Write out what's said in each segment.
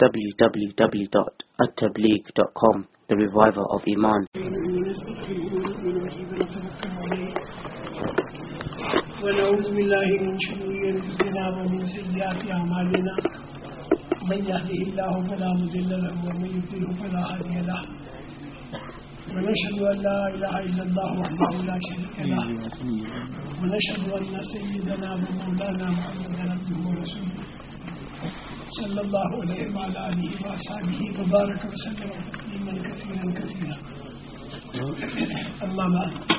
www.attableek.com The Reviver of Iman ونعوذ بالله من شرور انفسنا ومن سيئات اعمالنا من يهده الله فلا مضل له ومن يضلل فلا هادي له ونشهد ان لا اله الا الله وحده لا شريك له ونشهد ان سيدنا ومولانا محمدا عبده ورسوله صلى الله عليه وعلى اله واصحابه وبارك وسلم تسليما كثيرا كثيرا. اما بعد.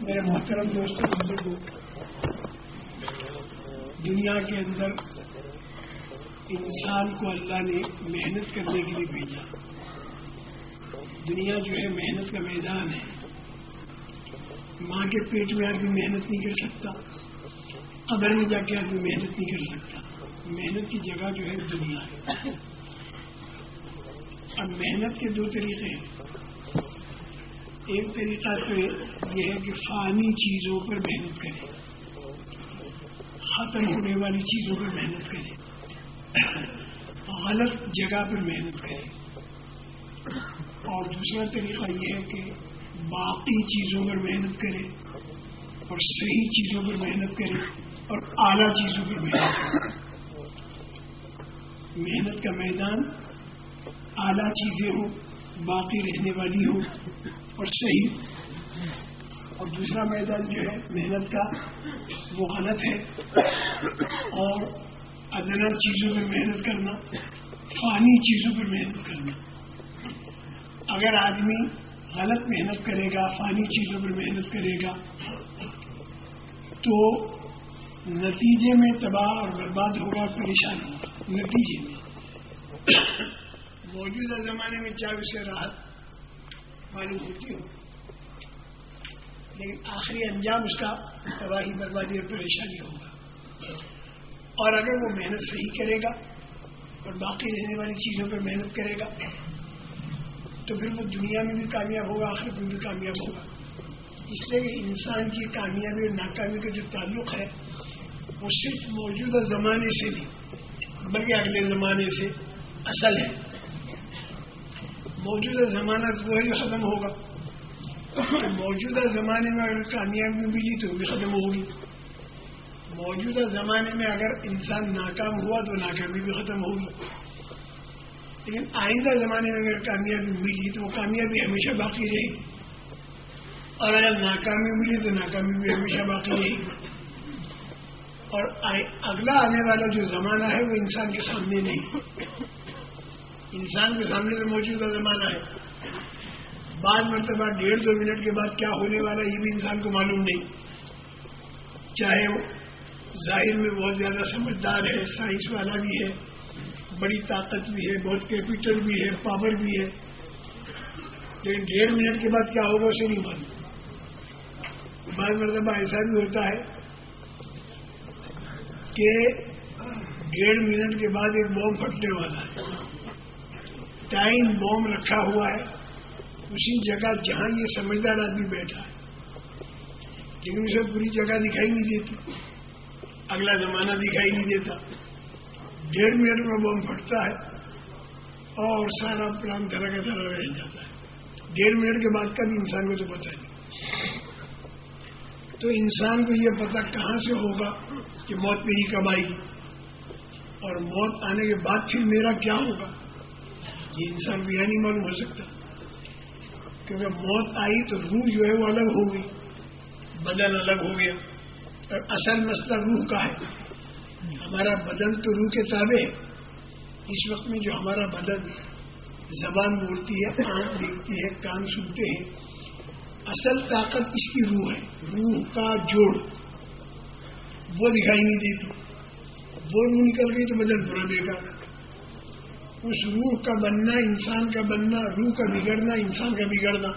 میرے محترم دوستوں بزرگوں دنیا کے اندر انسان کو اللہ نے محنت کرنے کے لیے بھیجا۔ دنیا جو ہے محنت کا میدان ہے۔ ماں کے پیٹ میں آدمی محنت نہیں کر سکتا، قبر میں جا کے آدمی محنت نہیں کر سکتا۔ محنت کی جگہ جو ہے دنیا ہے۔ اب محنت کے دو طریقے ہیں۔ ایک طریقہ تو یہ ہے کہ فانی چیزوں پر محنت کریں۔ ختم ہونے والی چیزوں پر محنت کریں۔ غلط جگہ پر محنت کریں۔ اور دوسرا طریقہ یہ ہے کہ باقی چیزوں پر محنت کریں۔ اور صحیح چیزوں پر محنت کریں۔ اور اعلیٰ چیزوں پر محنت کریں۔ محنت کا میدان اعلیٰ چیزیں ہوں، باقی رہنے والی ہوں اور صحیح۔ اور دوسرا میدان جو ہے، محنت کا، وہ غلط ہے۔ اور ادنا چیزوں پر محنت کرنا، فانی چیزوں پر محنت کرنا۔ اگر آدمی غلط محنت کرے گا، فانی چیزوں پر محنت کرے گا، تو نتیجے میں تباہ اور برباد ہوگا، پریشان ہوگا۔ نتیجے میں موجودہ زمانے میں چاہے اسے راحت معلوم ہوتی ہو۔ لیکن آخری انجام اس کا تباہی بربادی اور پریشانی ہوگا۔ اور اگر وہ محنت صحیح کرے گا اور باقی رہنے والی چیزوں پر محنت کرے گا، تو پھر وہ دنیا میں بھی کامیاب ہوگا آخر میں بھی کامیاب ہوگا۔ اس لیے کہ انسان کی کامیابی اور ناکامی کا جو تعلق ہے، وہ صرف موجودہ زمانے سے نہیں بلکہ اگلے زمانے سے۔ اصل ہے۔ موجودہ زمانہ تو وہی ختم ہوگا۔ موجودہ زمانے میں اگر کامیابی ملی تو بھی ختم ہوگی۔ موجودہ زمانے میں اگر انسان ناکام ہوا تو ناکامی بھی ختم ہوگی۔ لیکن آئندہ زمانے میں اگر کامیابی ملی تو وہ کامیابی ہمیشہ باقی رہے گی۔ اور اگر ناکامی ملی تو ناکامی بھی ہمیشہ باقی رہے گی۔ اور اگلا آنے والا جو زمانہ ہے وہ انسان کے سامنے نہیں۔ انسان کے سامنے تو موجودہ زمانہ ہے۔ بعض مرتبہ ڈیڑھ دو منٹ کے بعد کیا ہونے والا یہ بھی انسان کو معلوم نہیں۔ چاہے وہ ظاہر میں بہت زیادہ سمجھدار ہے، سائنس والا بھی ہے، بڑی طاقت بھی ہے، بہت کیپیٹل بھی ہے، پاور بھی ہے۔ لیکن ڈیڑھ منٹ کے بعد کیا ہوگا اسے نہیں معلوم۔ بعض مرتبہ ایسا بھی ہوتا ہے کہ ڈیڑھ منٹ کے بعد ایک بوم پھٹنے والا ہے۔ ٹائم بوم رکھا ہوا ہے۔ اسی جگہ جہاں یہ سمجھدار آدمی بیٹھا ہے۔ لیکن اسے پوری جگہ دکھائی نہیں دیتی۔ اگلا زمانہ دکھائی نہیں دیتا۔ ڈیڑھ منٹ میں بم پھٹتا ہے اور سارا پلان دھرا کا دھرا رہ جاتا ہے۔ ڈیڑھ منٹ کے بعد کا بھی انسان کو تو پتا نہیں۔ تو انسان کو یہ پتا کہاں سے ہوگا کہ موت میری کب آئے گی؟ اور موت آنے کے بعد پھر میرا کیا ہوگا؟ یہ انسان کو یہ نہیں معلوم ہو سکتا۔ کیونکہ موت آئی تو روح جو ہے وہ الگ ہو گئی، بدن الگ ہو گیا۔ اور اصل مسئلہ روح کا ہے۔ ہمارا بدن تو روح کے تابع ہے۔ اس وقت میں جو ہمارا بدن زبان بولتی ہے، آنکھ دیکھتی ہے، کان سنتے ہیں اصل طاقت اس کی روح ہے، روح کا جوڑ۔ وہ دکھائی نہیں دیتی۔ وہ روح نکل گئی تو مطلب بدن پورا بیکار اس روح کا بننا، انسان کا بننا، روح کا بگڑنا، انسان کا بگڑنا۔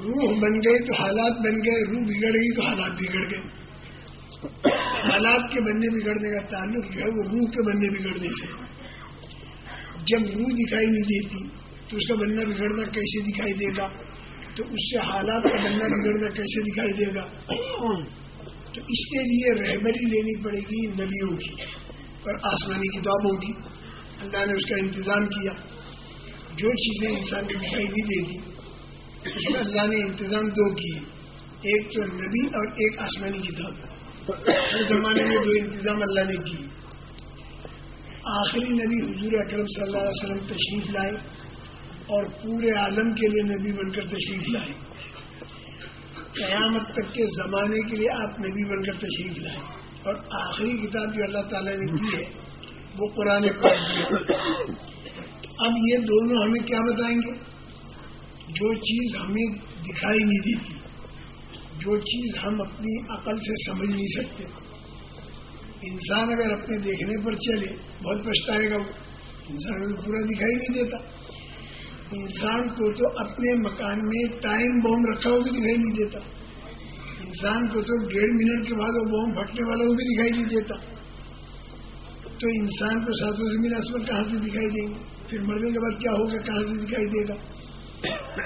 روح بن گئی تو حالات بن گئے، روح بگڑ گئی تو حالات بگڑ گئے۔ حالات کے بننے بگڑنے کا تعلق جو ہے وہ روح کے بننے بگڑنے سے جب روح دکھائی نہیں دیتی تو اس کا بننا بگڑنا کیسے دکھائی دے گا؟ تو اس سے حالات کا بننا بگڑنا کیسے دکھائی دے گا؟ تو اس کے لیے رہبری لینی پڑے گی نبیوں کی پر آسمانی کتابوں کی۔ اللہ نے اس کا انتظام کیا۔ جو چیزیں انسان کو دکھائی نہیں دیتی، اس میں اللہ نے انتظام دو کیے۔ ایک تو نبی اور ایک آسمانی کتاب۔ ہر زمانے میں دو انتظام اللہ نے کیے۔ آخری نبی حضور اکرم صلی اللہ علیہ وسلم تشریف لائے۔ اور پورے عالم کے لیے نبی بن کر تشریف لائے۔ قیامت تک کے زمانے کے لیے آپ نبی بن کر تشریف لائیں۔ اور آخری کتاب جو اللہ تعالیٰ نے دی ہے، وہ قرآن پاک اب یہ دونوں ہمیں کیا بتائیں گے؟ جو چیز ہمیں دکھائی نہیں دیتی، جو چیز ہم اپنی عقل سے سمجھ نہیں سکتے۔ انسان اگر اپنے دیکھنے پر چلے، بہت پچھتائے گا وہ۔ انسان کو پورا دکھائی نہیں دیتا۔ انسان کو تو اپنے مکان میں ٹائم بوم رکھا ہوا بھی دکھائی نہیں دیتا۔ انسان کو تو ڈیڑھ منٹ کے بعد وہ بوم پھٹنے والا وہ بھی دکھائی نہیں دیتا۔ تو انسان کو ساتوں زمین آسمان کہاں سے دکھائی دیں گے؟ پھر مرنے کے بعد کیا ہوگا؟ کہاں سے دکھائی دے گا؟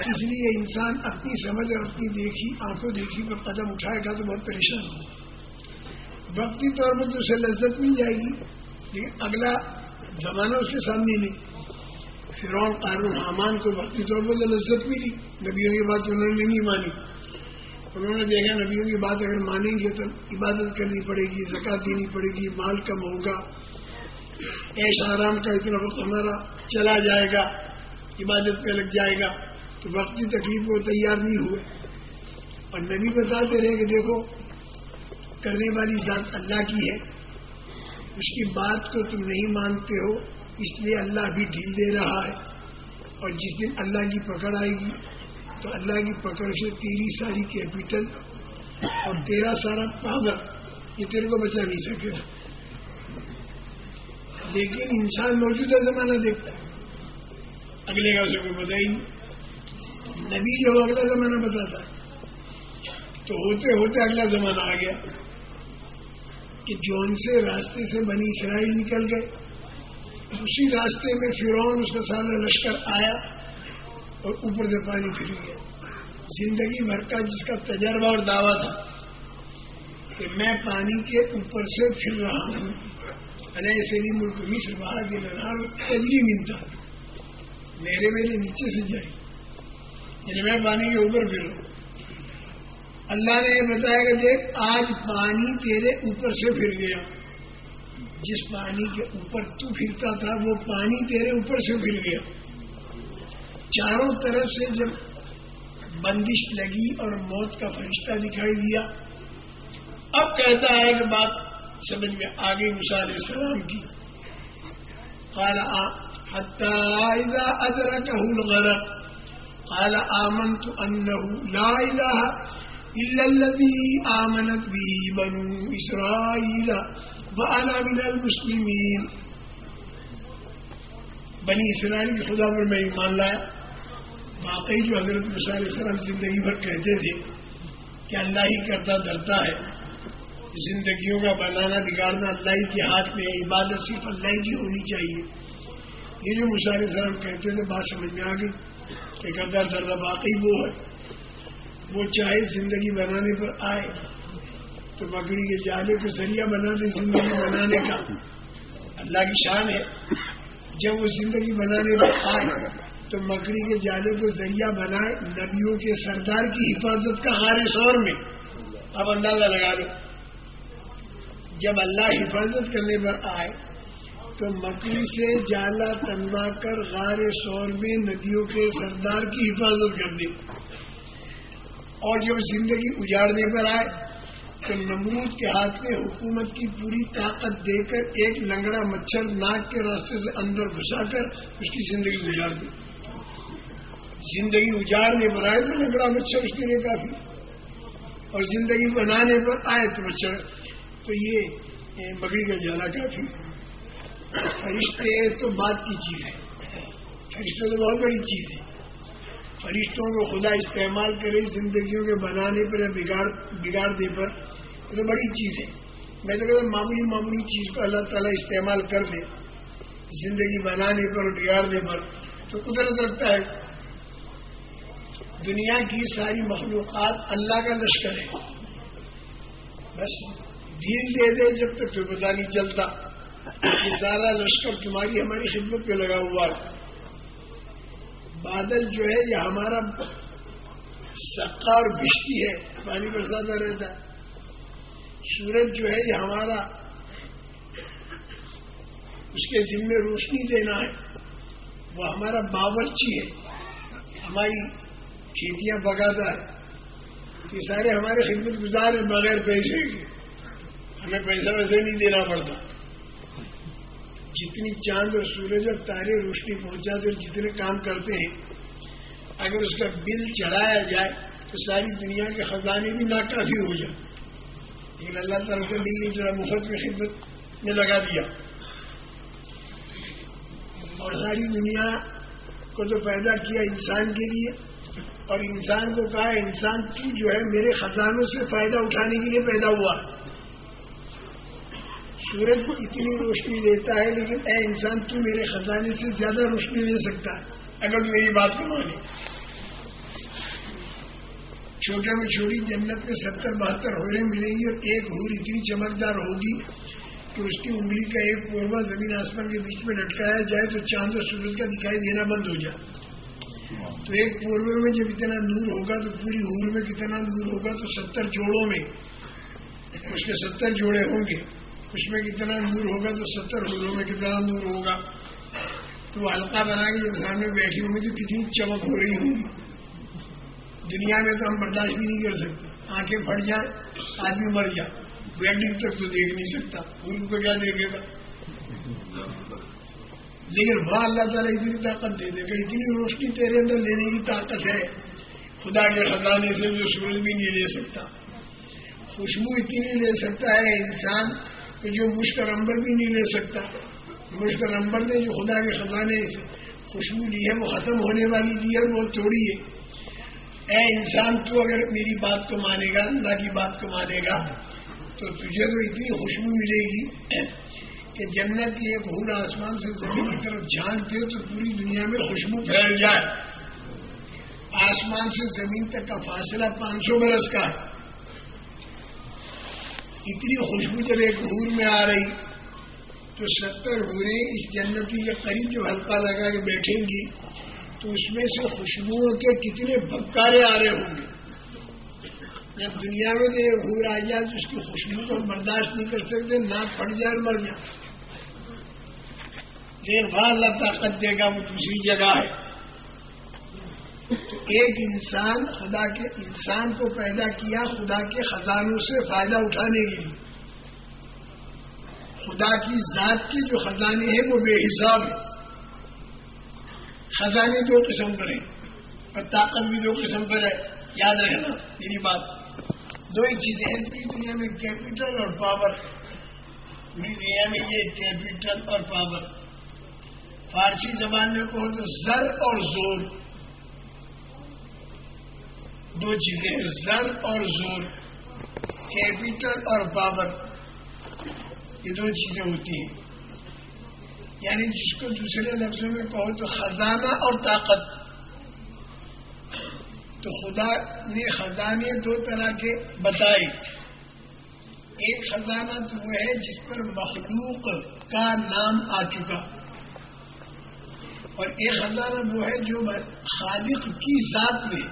اس لیے انسان اپنی سمجھ اور اپنی دیکھی، آنکھوں دیکھی پر قدم اٹھائے گا تو بہت پریشان ہوگا۔ وقتی طور پر تو اسے لذت مل جائے گی، لیکن اگلا زمانہ اس کے سامنے نہیں۔ فرعون قارون حامان کو وقتی طور پر لذت ملی۔ نبیوں کی بات انہوں نے نہیں مانی۔ انہوں نے دیکھا نبیوں کی بات اگر مانیں گے تو عبادت کرنی پڑے گی، زکات دینی پڑے گی، مال کم ہوگا۔ ایش آرام کا اتنا وقت ہمارا چلا جائے گا، عبادت پہ لگ جائے گا۔ تو وقتی تکلیف کو تیار نہیں ہوئے۔ اور نبی بتاتے رہے کہ دیکھو، کرنے والی ذات اللہ کی ہے۔ اس کی بات کو تم نہیں مانتے ہو۔ اس لیے اللہ بھی ڈھیل دے رہا ہے۔ اور جس دن اللہ کی پکڑ آئے گی، تو اللہ کی پکڑ سے تیری ساری کیپیٹل اور تیرا سارا پاور یہ تیرے کو بچا نہیں سکے گا۔ لیکن انسان موجودہ زمانہ دیکھتا ہے۔ اگلے کا اسے کوئی پتا ہی نہیں۔ نبی جو اگلا زمانہ بتاتا ہے۔ تو ہوتے ہوتے اگلا زمانہ آ گیا کہ جون سے راستے سے بنی اسرائیل نکل گئے۔ اسی راستے میں فرعون اس کا سارا لشکر آیا اور اوپر سے پانی پھر گیا زندگی بھر کا جس کا تجربہ اور دعویٰ تھا کہ میں پانی کے اوپر سے پھر رہا ہوں۔ علیہ سلی ملک مصر بہا کے لڑا تجری ملتا میرے میرے نیچے سے جائے۔ یعنی میں پانی کے اوپر پھر رہا اللہ نے یہ بتایا کہ دیکھ، آج پانی تیرے اوپر سے پھر گیا۔ جس پانی کے اوپر تو پھرتا تھا، وہ پانی تیرے اوپر سے پھر گیا۔ چاروں طرف سے جب بندش لگی اور موت کا فرشتہ دکھائی دیا، اب کہتا ہے کہ بات سمجھ میں آگے علیہ السلام کی۔ اذا ادركه الغرق۔ قال، آمنت أنه لا إله إلا الذي آمنت به بنو إسرائيل من المسلمین بنی اسرائیل کے خدا پر میں ایمان لایا. واقعی جو حضرت علیہ السلام زندگی بھر کہتے تھے کہ اللہ ہی کرتا درتا ہے. زندگیوں کا بنانا بگاڑنا اللہ ہی کے ہاتھ میں ہے. عبادت صرف اللہ کی ہونی چاہیے. یہ جو علیہ السلام کہتے تھے، بات سمجھ میں آ گئی کہ کرتا دردہ واقعی وہ ہے. وہ چاہے زندگی بنانے پر آئے تو مکڑی کے جالے کو ذریعہ بنا دے زندگی بنانے کا اللہ کی شان ہے۔ جب وہ زندگی بنانے میں آئے، تو مکڑی کے جالے کو ذریعہ بنائے، نبیوں کے سردار کی حفاظت کا ہارے شور میں۔ اب اندازہ لگا لو جب اللہ حفاظت کرنے پر آئے، تو مکڑی سے جالا تنوا کر غار شور میں ندیوں کے سردار کی حفاظت کر دی۔ اور جب زندگی اجاڑنے پر آئے کہ نمرود کے ہاتھ میں حکومت کی پوری طاقت دے کر ایک لنگڑا مچھر ناک کے راستے سے اندر گھسا کر اس کی زندگی اجاڑ دی۔ زندگی اجاڑنے پر آئے تو لنگڑا مچھر اس کے لیے کافی۔ اور زندگی بنانے پر آئے تو مچھر۔ تو یہ بگڑی کا جالا کافی۔ فرشتے تو بات کی چیز ہے۔ فرشتے تو بہت بڑی چیز ہے۔ فرشتوں کو خدا استعمال کرے زندگیوں کے بنانے پر یا بگاڑ بگاڑ دے پر۔ تو بڑی چیز ہے۔ میں تو کہتا معمولی معمولی چیز کو اللہ تعالیٰ استعمال کر دے، زندگی بنانے پر اور بگاڑنے پر۔ تو قدرت رکھتا ہے۔ دنیا کی ساری مخلوقات اللہ کا لشکر ہے۔ بس ڈھیل دے دے جب تک تو پتا نہیں چلتا یہ سارا لشکر تمہاری ہماری خدمت پہ لگا ہوا ہے۔ بادل جو ہے، یہ ہمارا سکا اور بشتی ہے۔ پانی برساتا رہتا ہے۔ سورج جو ہے یہ ہمارا اس کے ذمے روشنی دینا ہے، وہ ہمارا باورچی ہے۔ ہماری کھیتیاں بگاتا ہے۔ یہ سارے ہمارے خدمت گزار ہیں بغیر پیسے کے۔ ہمیں پیسہ ویسے نہیں دینا پڑتا۔ جتنی چاند اور سورج اور تارے روشنی پہنچاتے اور جتنے کام کرتے ہیں، اگر اس کا بل چڑھایا جائے تو ساری دنیا کے خزانے بھی ناکافی ہو جائے۔ لیکن اللہ تعالیٰ سے بل نہیں چڑھا مفت میں خدمت میں لگا دیا۔ اور ساری دنیا کو تو پیدا کیا انسان کے لیے۔ اور انسان کو کہا، انسان کی جو ہے میرے خزانوں سے فائدہ اٹھانے کے لیے پیدا ہوا۔ سورج کو اتنی روشنی دیتا ہے، لیکن اے انسان تو میرے خزانے سے زیادہ روشنی دے سکتا ہے۔ اگر میری بات کو مانے۔ چھوٹے میں چھوٹی جنت میں ستر بہتر ہورے ملیں گی اور ایک ہور اتنی چمکدار ہوگی کہ اس کی انگلی کا ایک پوروا زمین آسمان کے بیچ میں لٹکایا جائے تو چاند اور سورج کا دکھائی دینا بند ہو جائے۔ تو ایک پورو میں جب اتنا نور ہوگا تو پوری ہور میں کتنا نور ہوگا تو ستر جوڑوں میں۔ اس کے ستر جوڑے ہوں گے۔ اس میں کتنا نور ہوگا تو ستر ہوروں میں کتنا نور ہوگا۔ تو وہ ہلکا بنا کے جب سامنے بیٹھی ہوں گی تو کتنی چمک ہو رہی ہوگی۔ دنیا میں تو ہم برداشت بھی نہیں کر سکتے۔ آنکھیں پھٹ جائیں، آدمی مر جائے۔ ویلڈنگ تک تو دیکھ نہیں سکتا۔ ان کو کیا دیکھے گا؟ لیکن وہاں اللہ تعالیٰ اتنی طاقت دے دے گا اتنی روشنی تیرے اندر لینے کی طاقت ہے۔ خدا کے خزانے سے جو سورج بھی نہیں لے سکتا۔ خوشبو اتنی لے سکتا ہے انسان کہ جو مشکل امبر بھی نہیں لے سکتا۔ مشکل امبر نے جو خدا کے خزانے سے خوشبو لی ہے، وہ ختم ہونے والی لی ہے وہ توڑی ہے۔ اے انسان، تو اگر میری بات کو مانے گا، اللہ کی بات کو مانے گا، تو تجھے تو اتنی خوشبو ملے گی کہ جنت کی ایک بھول آسمان سے زمین کی طرف جھانکتے تو پوری دنیا میں خوشبو پھیل جائے۔ آسمان سے زمین تک کا فاصلہ پانچ سو برس کا۔ ہے اتنی خوشبو جب ایک بھور میں آ رہی، تو ستر بھورے اس جنتی کے قریب جو ہلکا لگا کے بیٹھیں گی۔ تو اس میں سے خوشبوؤں کے کتنے بکارے آ رہے ہوں گے۔ جب دنیا میں تو یہ گھور آ جائے تو اس کی خوشبو کو برداشت نہیں کر سکتے ناک پھٹ جائے مر جائے لیکن وہاں اللہ طاقت دے گا، وہ دوسری جگہ ہے۔ تو ایک انسان خدا کے، انسان کو پیدا کیا خدا کے خزانوں سے فائدہ اٹھانے کے لیے۔ خدا کی ذات کے جو خزانے ہیں، وہ بے حساب ہیں۔ خزانے دو قسم پر ہیں اور طاقت بھی دو قسم پر ہے۔ یاد رکھنا میری بات؟ دو ہی چیزیں ہیں۔ پوری دنیا میں کیپیٹل اور پاور پوری دنیا میں یہ کیپیٹل اور پاور فارسی زبان میں کہو تو زر اور زور۔ دو چیزیں ہیں۔ زر اور زور۔ کیپیٹل اور پاور یہ دو چیزیں ہوتی ہیں۔ یعنی جس کو دوسرے لفظوں میں کہو تو خزانہ اور طاقت. تو خدا نے خزانے دو طرح کے بتائے. ایک خزانہ تو وہ ہے جس پر مخلوق کا نام آ چکا. اور ایک خزانہ وہ ہے جو خالق کی ذات میں،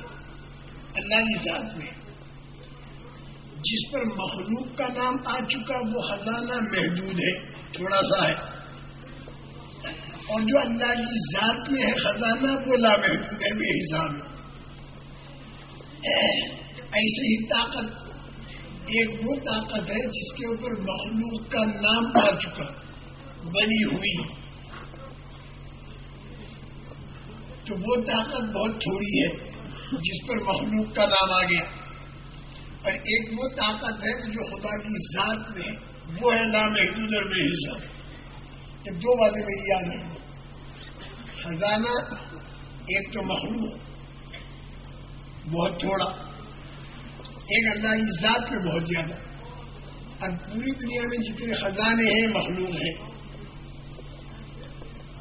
اللہ کی ذات میں. جس پر مخلوق کا نام آ چکا، وہ خزانہ محدود ہے، تھوڑا سا ہے. اور جو اللہ کی ذات میں ہے، خزانہ وہ لامحدود ہے میرے حساب ایسے ہی طاقت، ایک وہ طاقت ہے جس کے اوپر مخلوق کا نام آ چکا، بنی ہوئی۔ تو وہ طاقت بہت تھوڑی ہے جس پر مخلوق کا نام آ گیا۔ اور ایک وہ طاقت ہے جو خدا کی ذات میں، وہ ہے نام حدود اور بے حصہ یہ دو باتیں میری یاد ہیں خزانہ ایک تو مخلوق، بہت تھوڑا ایک اللہ کی ذات میں بہت زیادہ۔ اب پوری دنیا میں جتنے خزانے ہیں، مخلوق ہیں۔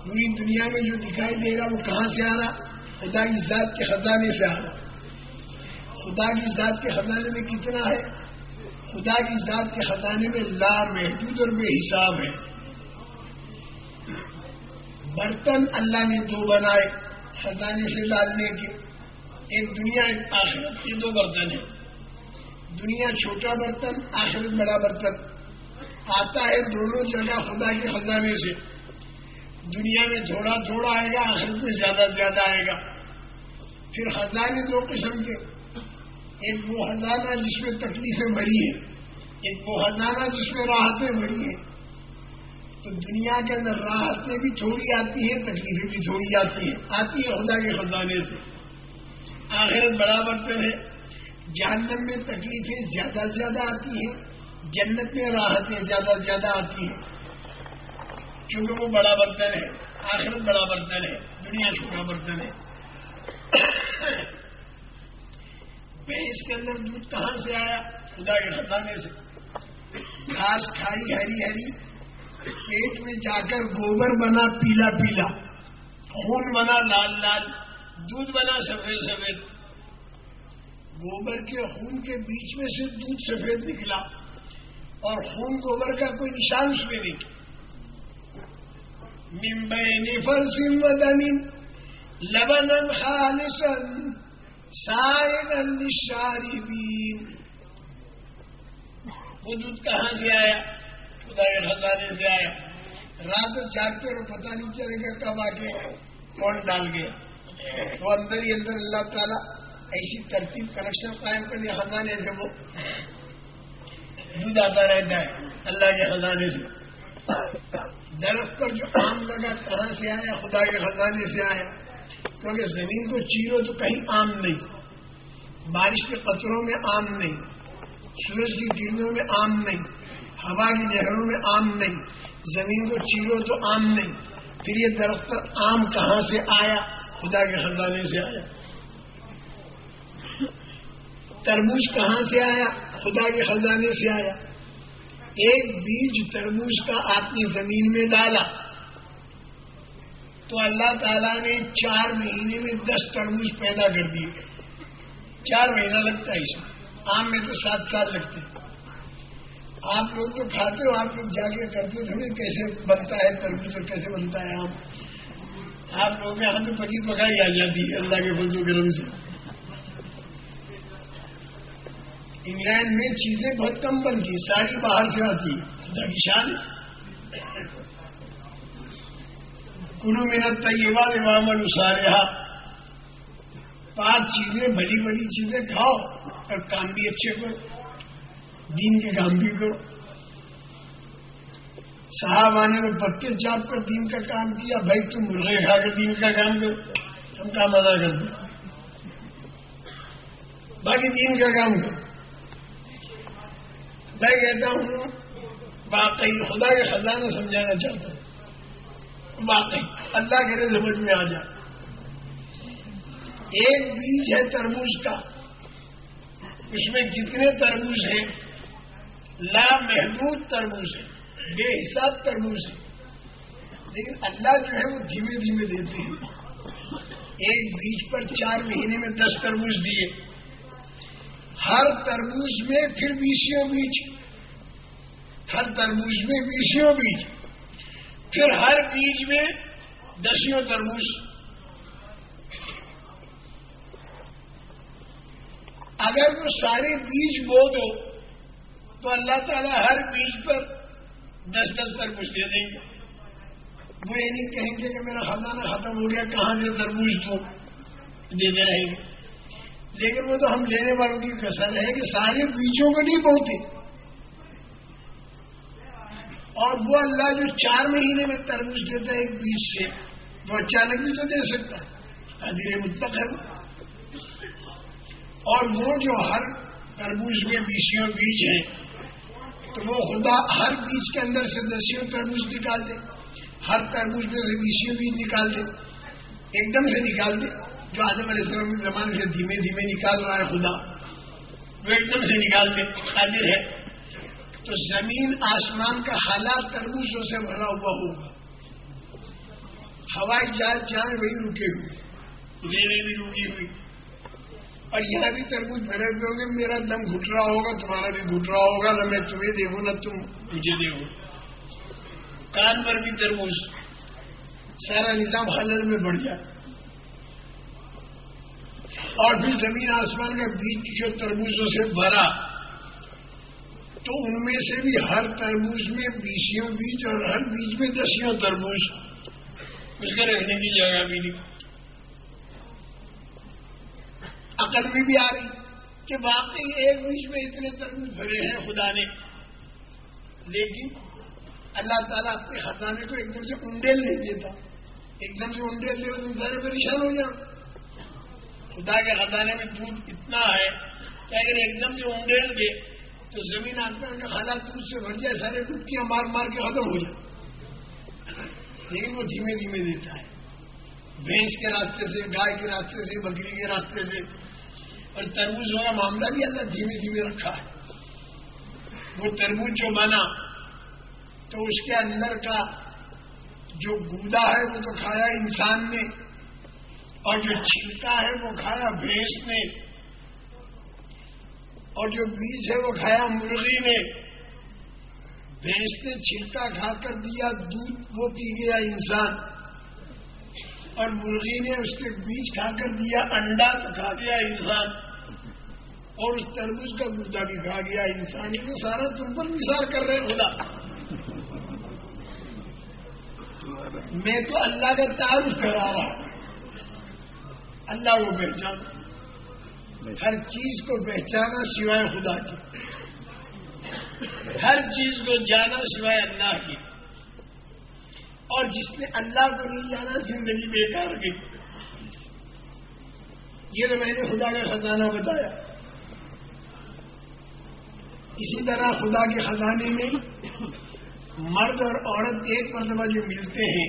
پوری دنیا میں جو دکھائی دے رہا، وہ کہاں سے آ رہا؟ خدا کی ذات کے خزانے سے آ رہا۔ خدا کی ذات کے خزانے میں کتنا ہے؟ خدا کی ذات کے خزانے میں لا محدود اور بے حساب ہے۔ برتن اللہ نے دو بنائے خزانے سے ڈالنے کے۔ ایک دنیا ایک آخرت کے دو برتن ہیں۔ دنیا چھوٹا برتن، آخرت بڑا برتن۔ آتا ہے دونوں جگہ خدا کے خزانے سے۔ دنیا میں تھوڑا تھوڑا آئے گا، آخرت میں زیادہ زیادہ آئے گا۔ پھر خزانے دو قسم کے۔ ایک وہ خزانہ جس میں تکلیفیں بھری ہیں، ایک وہ خزانہ جس میں راحتیں بھری ہیں۔ تو دنیا کے اندر راحتیں بھی تھوڑی آتی ہیں تکلیفیں بھی تھوڑی آتی ہیں۔ آتی ہے خدا کے خزانے سے۔ آخرت برابر پر ہے۔ جہنم میں تکلیفیں زیادہ سے زیادہ آتی ہیں، جنت میں راحتیں زیادہ سے زیادہ آتی ہیں۔ کیونکہ وہ بڑا برتن ہے۔ آخرت بڑا برتن ہے۔ دنیا چھوٹا برتن ہے۔ اس کے اندر دودھ کہاں سے آیا؟ خدا کے خزانے سے۔ گھاس کھائی، ہری ہری۔ پیٹ میں جا کر گوبر بنا، پیلا پیلا، خون بنا، لال لال، دودھ بنا، سفید سفید۔ گوبر کے خون کے بیچ میں سے دودھ سفید نکلا اور خون گوبر کا کوئی نشان اس میں نہیں۔ ممبئی نفر سنگ ودنی لبن خالصن شاری وہ دودھ کہاں سے آیا؟ خدا کے خزانے سے آیا۔ رات جاگتے اور پتہ نہیں چلے گا کب آ کے کون ڈال گیا۔ تو اندر ہی اندر اللہ تعالیٰ ایسی ترتیب کنیکشن قائم کرنے خزانے سے وہ دودھ آتا رہتا ہے۔ اللہ کے خزانے سے درخت پر جو آم لگا کہاں سے آیا؟ خدا کے خزانے سے آیا۔ کیونکہ زمین کو چیرو تو کہیں آم نہیں۔ بارش کے قطروں میں آم نہیں۔ سورج کی گرنوں میں آم نہیں۔ ہوا کی لہروں میں آم نہیں، زمین کو چیرو تو آم نہیں۔ پھر یہ درخت پر آم کہاں سے آیا؟ خدا کے خزانے سے آیا۔ تربوز کہاں سے آیا؟ خدا کے خزانے سے آیا۔ ایک بیج تربوز کا اپنی زمین میں ڈالا۔ تو اللہ تعالیٰ نے چار مہینے میں دس تربوز پیدا کر دیے۔ چار مہینہ لگتا ہے اس میں۔ آم میں تو سات سال لگتے آپ لوگ تو کھاتے ہو، آپ لوگ جا کے کرتے تھوڑے کیسے بنتا ہے تربوز اور کیسے بنتا ہے آم آپ لوگوں کے یہاں تو پکی پکائی آ جاتی ہے، اللہ کے فضل و کرم سے۔ انگلینڈ میں چیزیں بہت کم بنتی ساری باہر سے آتی۔ خدا کی شان۔ کنو محنت طیبہ امام السارہ پانچ چیزیں بڑی بڑی چیزیں کھاؤ اور کام بھی اچھے کرو۔ دین کے کام بھی کرو صاحب آنے میں پتے چاپ کر دین کا کام کیا، بھائی تم مرغے کھا کر دین کا کام کرو؟ ہم کام ادا کر دیں باقی دین کا کام کرو۔ میں کہتا ہوں، واقعی خدا کے خزانہ سمجھانا چاہتا ہوں۔ واقعی اللہ کے سمجھ میں آ جائے۔ ایک بیج ہے تربوز کا۔ اس میں جتنے تربوز ہیں لامحدود تربوز ہے۔ بے حساب تربوز ہے۔ لیکن اللہ جو ہے وہ دھیمے دھیمے دیتے ہیں۔ ایک بیج پر چار مہینے میں دس تربوز دیے۔ ہر تربوز میں پھر بیسوں بیج ہر تربوز میں بیسوں بیج پھر ہر بیج میں دسیوں تربوز اگر وہ سارے بیج بو دو تو اللہ تعالیٰ ہر بیج پر دس دس تربوز دے دیں گے وہ یہ نہیں کہیں گے کہ میرا خزانہ ختم ہو گیا، کہاں سے تربوز دو دیتے رہیں گے لیکن وہ تو ہم لینے والوں کی کسر ہے کہ سارے بیجوں کو نہیں بوتے اور وہ اللہ جو چار مہینے میں تربوز دیتا ہے ایک بیج سے، وہ اچانک بھی تو دے سکتا ہے۔ ادیر مطلق ہے اور وہ جو ہر تربوز میں بیسوں بیج ہیں تو وہ خدا ہر بیج کے اندر سے دسیوں تربوز نکال دے، ہر تربوز میں سے بیسوں بیج نکال دے، ایک دم سے نکال دے، جو آدم علیہ السلام کے زمانے سے دھیمے دھیمے نکال رہا ہے خدا، وہ ایک دم سے نکال دے، قادر ہے۔ تو زمین آسمان کا حالات تربوزوں سے بھرا ہوا ہوگا۔ ہوائی جہاز جہاں وہی رکے ہوئے۔ ریلے بھی رکی ہوئی۔ اور یہاں بھی تربوز بھرے ہوئے ہوں گے میرا دم گھٹ رہا ہوگا، تمہارا بھی گھٹ رہا ہوگا، نہ میں تمہیں دیکھوں، نہ تم مجھے دیکھو کان پر بھی تربوز سارا نظام خلل میں بڑھ جائے۔ اور پھر زمین آسمان کا بیج جو تربوزوں سے بھرا۔ تو ان میں سے بھی ہر تربوز میں بیسوں بیج اور ہر بیج میں دسیوں تربوز۔ اس کے رہنے کی جگہ بھی نہیں۔ عقل میں بھی آ رہی کہ واقعی ایک بیچ میں اتنے تربوز بھرے ہیں خدا نے۔ لیکن اللہ تعالیٰ اپنے خزانے کو ایک دم سے انڈیل نہیں دیتا۔ ایک دم سے انڈیل دے تم سارے پریشان ہو جاؤ۔ خدا کے خزانے میں دودھ اتنا ہے کہ اگر ایک دم سے انڈیل دے تو زمین آسمان کا حالات دودھ سے بھر جائے، سارے ڈبکیاں مار مار کے ختم ہو جائے۔ لیکن وہ دھیمے دھیمے دیتا ہے۔ بھینس کے راستے سے، گائے کے راستے سے، بکری کے راستے سے اور تربوز والا معاملہ بھی اللہ دھیمے دھیمے رکھا ہے۔ وہ تربوز جو بنا، تو اس کے اندر کا جو گودا ہے، وہ تو کھایا انسان نے، اور جو چھلکا ہے، وہ کھایا بھینس نے، اور جو بیج ہے، وہ کھایا مرغی نے۔ بھینس نے چھلکا کھا کر دیا، دودھ وہ پی گیا انسان۔ اور مرغی نے اس کے بیج کھا کر دیا، انڈا تو کھا گیا انسان۔ اور اس تربوز کا گردا بھی کھا گیا انسان۔ یہ سارا تم پر نثار کر رہے خدا۔ میں تو اللہ کا تعارف کرا رہا اللہ وہ پہچان ہر چیز کو پہچانا سوائے خدا کی۔ ہر چیز کو جانا سوائے اللہ کی۔ اور جس نے اللہ کو نہیں جانا، زندگی بیکار گئی یہ تو میں نے خدا کا خزانہ بتایا۔ اسی طرح خدا کے خزانے میں مرد اور عورت ایک مرتبہ جو ملتے ہیں،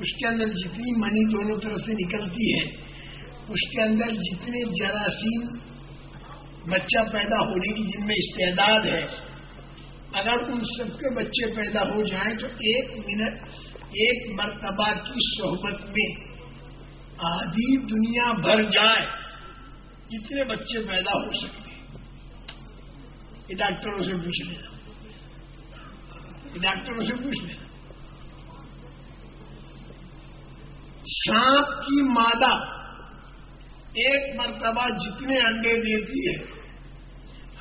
اس کے اندر جتنی منی دونوں طرف سے نکلتی ہے، اس کے اندر جتنے جراثیم بچہ پیدا ہونے کی جن میں استعداد ہے، اگر ان سب کے بچے پیدا ہو جائیں تو ایک منٹ ایک مرتبہ کی صحبت میں آدھی دنیا بھر جائے کتنے بچے پیدا ہو سکتے ہیں۔ یہ ڈاکٹروں سے پوچھ لینا۔ یہ ڈاکٹروں سے پوچھ لینا۔ سانپ کی مادہ ایک مرتبہ جتنے انڈے دیتی ہے،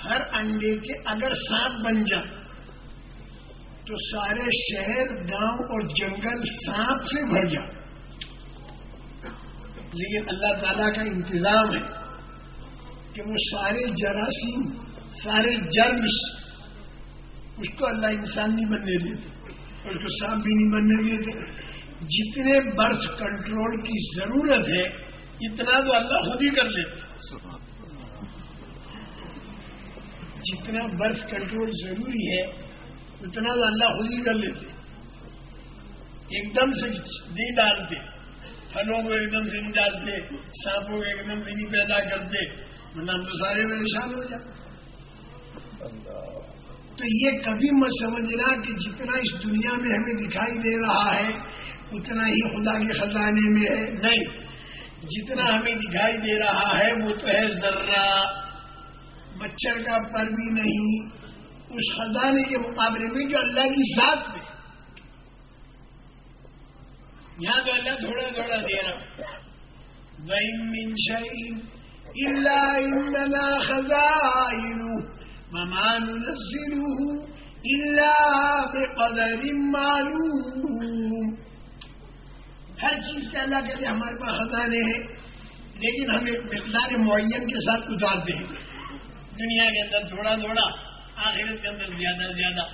ہر انڈے کے اگر سانپ بن جائے تو سارے شہر، گاؤں اور جنگل سانپ سے بھر جائے۔ لیکن اللہ تعالی کا انتظام ہے کہ وہ سارے جراثیم، سارے جرمس، اس کو اللہ انسان نہیں بننے دیتے، اور اس کو سانپ بھی نہیں بننے دیتے۔ جتنے برتھ کنٹرول کی ضرورت ہے، اتنا تو اللہ خود ہی کر لیتے جتنا برف کنٹرول ضروری ہے اتنا تو اللہ خود ہی کر لیتے۔ ایک دم سے نہیں ڈالتے۔ پھلوں کو ایک دم سے نہیں ڈالتے، سانپوں کو ایک دم سے نہیں پیدا کرتے۔ ورنہ ہم تو سارے پریشان ہو جاتے۔ تو یہ کبھی مت سمجھنا کہ جتنا اس دنیا میں ہمیں دکھائی دے رہا ہے، اتنا ہی خدا کے خزانے میں ہے۔ نہیں، جتنا ہمیں دکھائی دے رہا ہے، وہ تو ہے ذرہ۔ مچھر کا پر بھی نہیں۔ اس خزانے کے مقابلے میں جو اللہ کی ذات میں۔ یہاں تو اللہ تھوڑا تھوڑا دے رہا من شعین اللہ خزائن ممان اللہ بقدر معلوم۔ ہر چیز کا اللہ کہتے ہمارے پاس خزانے ہیں، لیکن ہم ایک مقدار معین کے ساتھ اتارتے ہیں۔ دنیا کے اندر تھوڑا تھوڑا آخرت کے اندر زیادہ زیادہ۔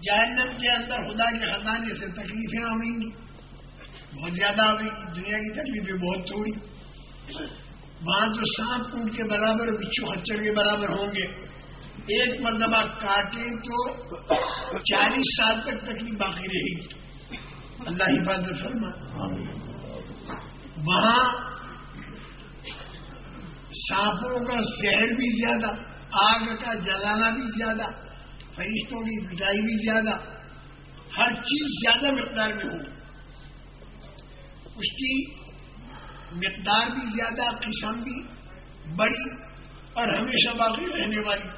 جہنم کے اندر خدا کے خزانے سے تکلیفیں آئیں گی۔ بہت زیادہ آئیں گی۔ دنیا کی تکلیفیں بہت تھوڑی۔ وہاں تو سانپ کوٹ کے برابر بچھو خچر کے برابر ہوں گے۔ ایک مرتبہ کاٹے تو چالیس سال تک تکلیف باقی رہے گی۔ اللہ حفاظت فرما۔ وہاں سانپوں کا زہر بھی زیادہ۔ آگ کا جلانا بھی زیادہ، فرشتوں کی پٹائی بھی زیادہ، ہر چیز زیادہ مقدار میں ہو۔ اس کی مقدار بھی زیادہ، قسم بھی بڑی اور ہمیشہ باقی رہنے والی۔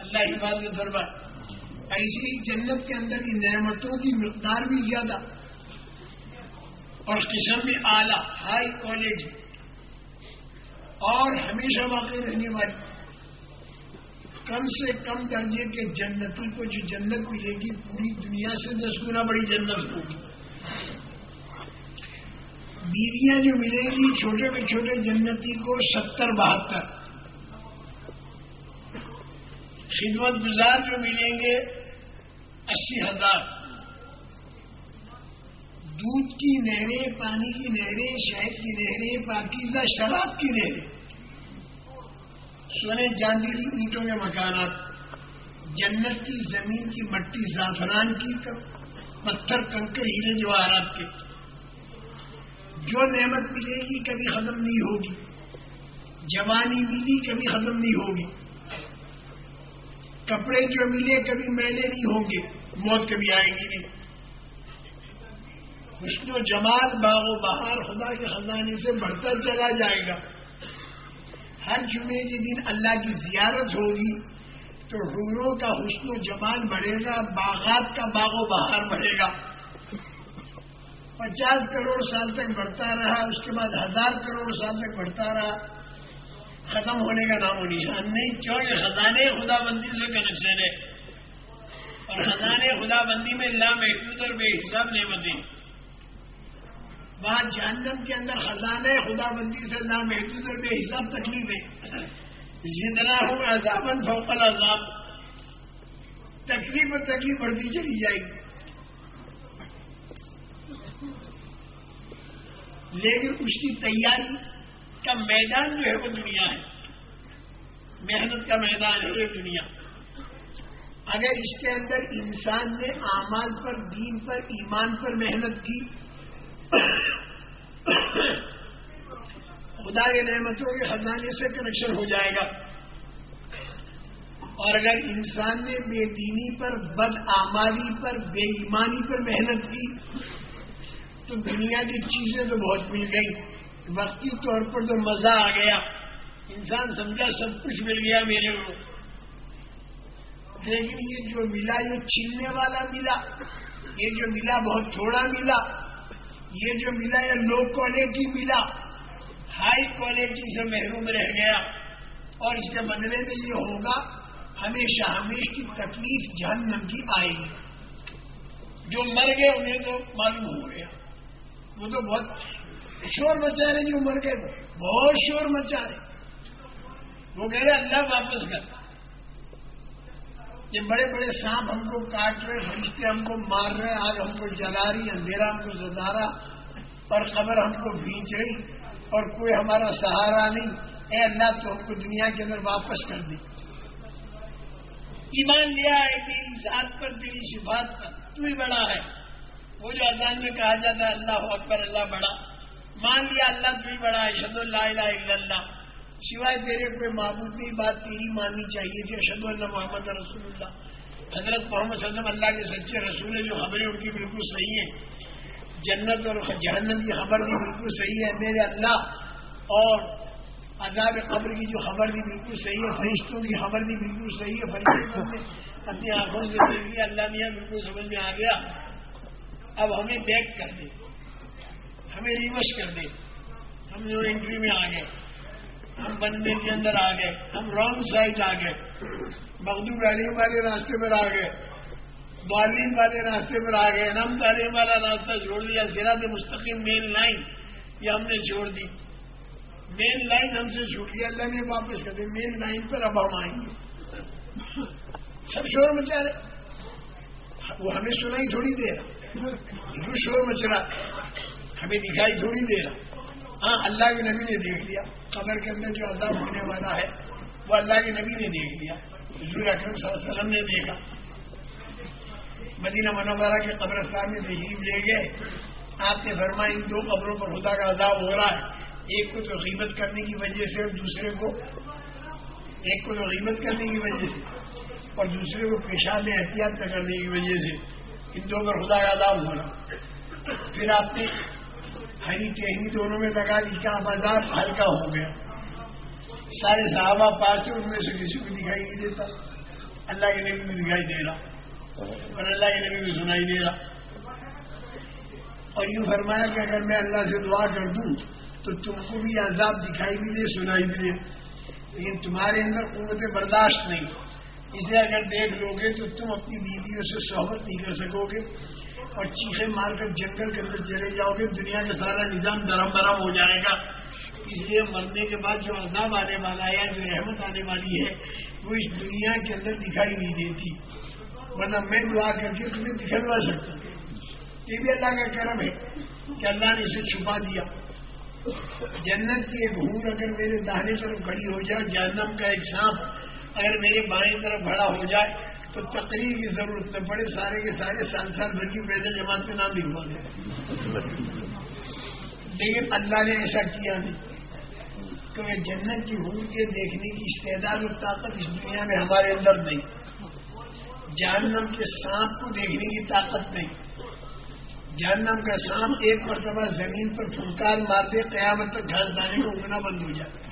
اللہ حفاظت فرما ایسی ہی جنت کے اندر کی نعمتوں کی مقدار بھی زیادہ۔ اور قسم بھی اعلیٰ ہائی کوالٹی اور ہمیشہ باقی رہنے والی۔ کم سے کم درجے کے جنتی کو جو جنت ملے گی، پوری دنیا سے دس گنا بڑی جنت ہوگی۔ بیویاں جو ملیں گی، چھوٹے میں چھوٹے جنتی کو ستر، بہتر۔ خدمت گزار جو ملیں گے، اسی ہزار۔ دودھ کی نہریں، پانی کی نہریں، شہد کی نہریں، پاکیزہ شراب کی نہریں۔ سونے جاندیری اینٹوں کے مکانات۔ جنت کی زمین کی مٹی زعفران کی، پتھر، کنکر ہیرے جواہرات کے۔ جو نعمت ملے گی کبھی ختم نہیں ہوگی۔ جوانی ملی کبھی ختم نہیں ہوگی۔ کپڑے جو ملے کبھی میلے نہیں ہوں گے، موت کبھی آئے گی نہیں۔ حسن و جمال باغ و بہار خدا کے خزانے سے بڑھتا چلا جائے گا۔ ہر جمعے کے دن اللہ کی زیارت ہوگی تو حوروں کا حسن و جمال بڑھے گا، باغات کا باغ و بہار بڑھے گا۔ پچاس کروڑ سال تک بڑھتا رہا، اس کے بعد ہزار کروڑ سال تک بڑھتا رہا۔ ختم ہونے کا نام و نشان نہیں کیوں یہ خزانے خدا بندی سے کنیکشن ہے۔ اور خزانے خدا بندی میں لا محدود اور بے حساب نعمتیں۔ وہاں جہنم کے اندر خزانے خدا بندی سے لا محدود اور بے حساب تکلیف ہے۔ زندہ ہوں عذابن فوقل عذاب تکلیف اور تکلیف بڑھتی چلی جائے گی۔ لیکن اس کی تیاری کا میدان جو ہے وہ دنیا ہے۔ محنت کا میدان ہے یہ دنیا۔ اگر اس کے اندر انسان نے اعمال پر، دین پر، ایمان پر محنت کی خدا کے نعمتوں کے خزانے سے کنیکشن ہو جائے گا۔ اور اگر انسان نے بے دینی پر، بد آمالی پر، بے ایمانی پر محنت کی، تو دنیا کی چیزیں تو بہت مل گئی وقتی طور پر تو مزہ آ گیا۔ انسان سمجھا سب کچھ مل گیا میرے کو۔ لیکن یہ جو ملا، یہ چھلنے والا ملا، یہ جو ملا بہت تھوڑا ملا یہ جو ملا یہ لو کوالٹی ملا۔ ہائی کوالٹی سے محروم رہ گیا۔ اور اس کے بدلے میں یہ ہوگا، ہمیشہ ہمیشہ کی تکلیف جہنم کی آئے گی۔ جو مر گئے، انہیں تو معلوم ہو گیا۔ وہ تو بہت شور مچا رہے جو مر گئے بہت شور مچا رہے وہ کہہ رہے اللہ واپس کر۔ یہ بڑے بڑے سانپ ہم کو کاٹ رہے فرشتے ہم کو مار رہے آج ہم کو جلا رہی اندھیرا ہم کو ستا رہا اور خبر ہم کو بھینچ رہی اور کوئی ہمارا سہارا نہیں۔ اے اللہ، تو ہم کو دنیا کے اندر واپس کر دی ایمان لیا ہے تیری ذات پر تیری صفات پر۔ تو ہی بڑا ہے۔ وہ جو اذان میں کہا جاتا ہے، اللہ اکبر، اللہ بڑا۔ مان لیا، اللہ تو ہی بڑا ہے۔ شد اللہ الہ الا اللہ۔ سوائے تیرے کوئی معبود نہیں بات تیری ماننی چاہیے تھی اشد اللہ محمد رسول اللہ۔ حضرت محمد صلی اللہ اللہ کے سچے رسول ہیں، جو خبریں ان کی بالکل صحیح ہیں۔ جنت اور جہنت کی خبر بھی بالکل صحیح ہے، میرے اللہ۔ اور عذاب قبر کی جو خبر بھی بالکل صحیح ہے، فرشتوں کی خبر بھی بالکل صحیح ہے، فرشتوں نے اپنی آنکھوں سے دیکھ لیا، اللہ میاں بالکل سمجھ میں آ گیا۔ اب ہمیں بیک کر دے، ہمیں ریورس کر دے۔ ہم جو انٹری میں آ گئے۔ ہم بننے کے اندر آ گئے ہم رانگ سائڈ آ گئے مخدو گاڑیوں والے راستے پر آ گئے بالین والے راستے پر آ گئے نم تعلیم والا راستہ چھوڑ دیا زراعت مستقیم مین لائن یہ ہم نے چھوڑ دی۔ مین لائن ہم سے چھوٹ گیا اللہ نے واپس کر دی۔ مین لائن پر اب ہم آئیں گے۔ سب شور مچا رہے۔ وہ ہمیں سنائی تھوڑی دے رہا۔ جو شور مچ رہا۔ ہمیں دکھائی تھوڑی دے رہا۔ ہاں اللہ کے نبی نے دیکھ لیا۔ قبر کے اندر جو عذاب ہونے والا ہے، وہ اللہ کے نبی نے دیکھ لیا۔ حضور اکرم صلی اللہ علیہ وسلم نے دیکھا۔ مدینہ منورہ کے قبرستان میں تشریف لے گئے۔ آپ نے فرمایا، ان دو قبروں پر خدا کا عذاب ہو رہا ہے۔ ایک کو تو غیبت کرنے کی وجہ سے اور دوسرے کو ایک کو تو غیبت کرنے کی وجہ سے اور دوسرے کو پیشاب میں احتیاط کرنے کی وجہ سے ان دو پر خدا کا عذاب ہونا پھر آپ نے ہری ٹہنی دونوں میں لگا دی، کیا عذاب ہلکا ہو گیا۔ سارے صحابہ پاس ان میں سے کسی کو دکھائی نہیں دیتا۔ اللہ کے نبی بھی دکھائی دے رہا۔ اور اللہ کے نبی بھی سنائی دے رہا۔ اور یوں فرمایا کہ اگر میں اللہ سے دعا کر دوں، تو تم کو بھی عذاب دکھائی بھی دے، سنائی بھی دے۔ لیکن تمہارے اندر قوت برداشت نہیں۔ اسے اگر دیکھ لو گے تو تم اپنی بیویوں سے صحبت نہیں کر سکو گے۔ اور چیخے مار کر جنگل کے اندر چلے جاؤ گے، دنیا کا سارا نظام درم برم ہو جائے گا۔ اس لیے مرنے کے بعد جو عذاب آنے والا ہے، جو رحمت آنے والی ہے، وہ اس دنیا کے اندر دکھائی نہیں دیتی۔ ورنہ میں دعا کر کے تمہیں دکھلوا سکتا۔ یہ بھی اللہ کا کرم ہے کہ اللہ نے اسے چھپا دیا۔ جنت کی ایک ہور اگر میرے داہنے طرف کھڑی ہو جائے، جہنم کا ایک سانپ اگر میرے بائیں طرف بڑا ہو جائے تو تقریر کی ضرورت نہ پڑے، سارے کے سارے سال سال بھر کی پیدل جماعت کے نام لکھوا دیں لیکن اللہ نے ایسا کیا نہیں کیونکہ جنت کی ہور کے دیکھنے کی استعداد و طاقت اس دنیا میں ہمارے اندر نہیں۔ جہنم کے سانپ کو دیکھنے کی طاقت نہیں۔ جہنم کا سانپ ایک مرتبہ زمین پر پھنکار مار دے، قیامت تک گھاس دانے کو اگنا بند ہو جائے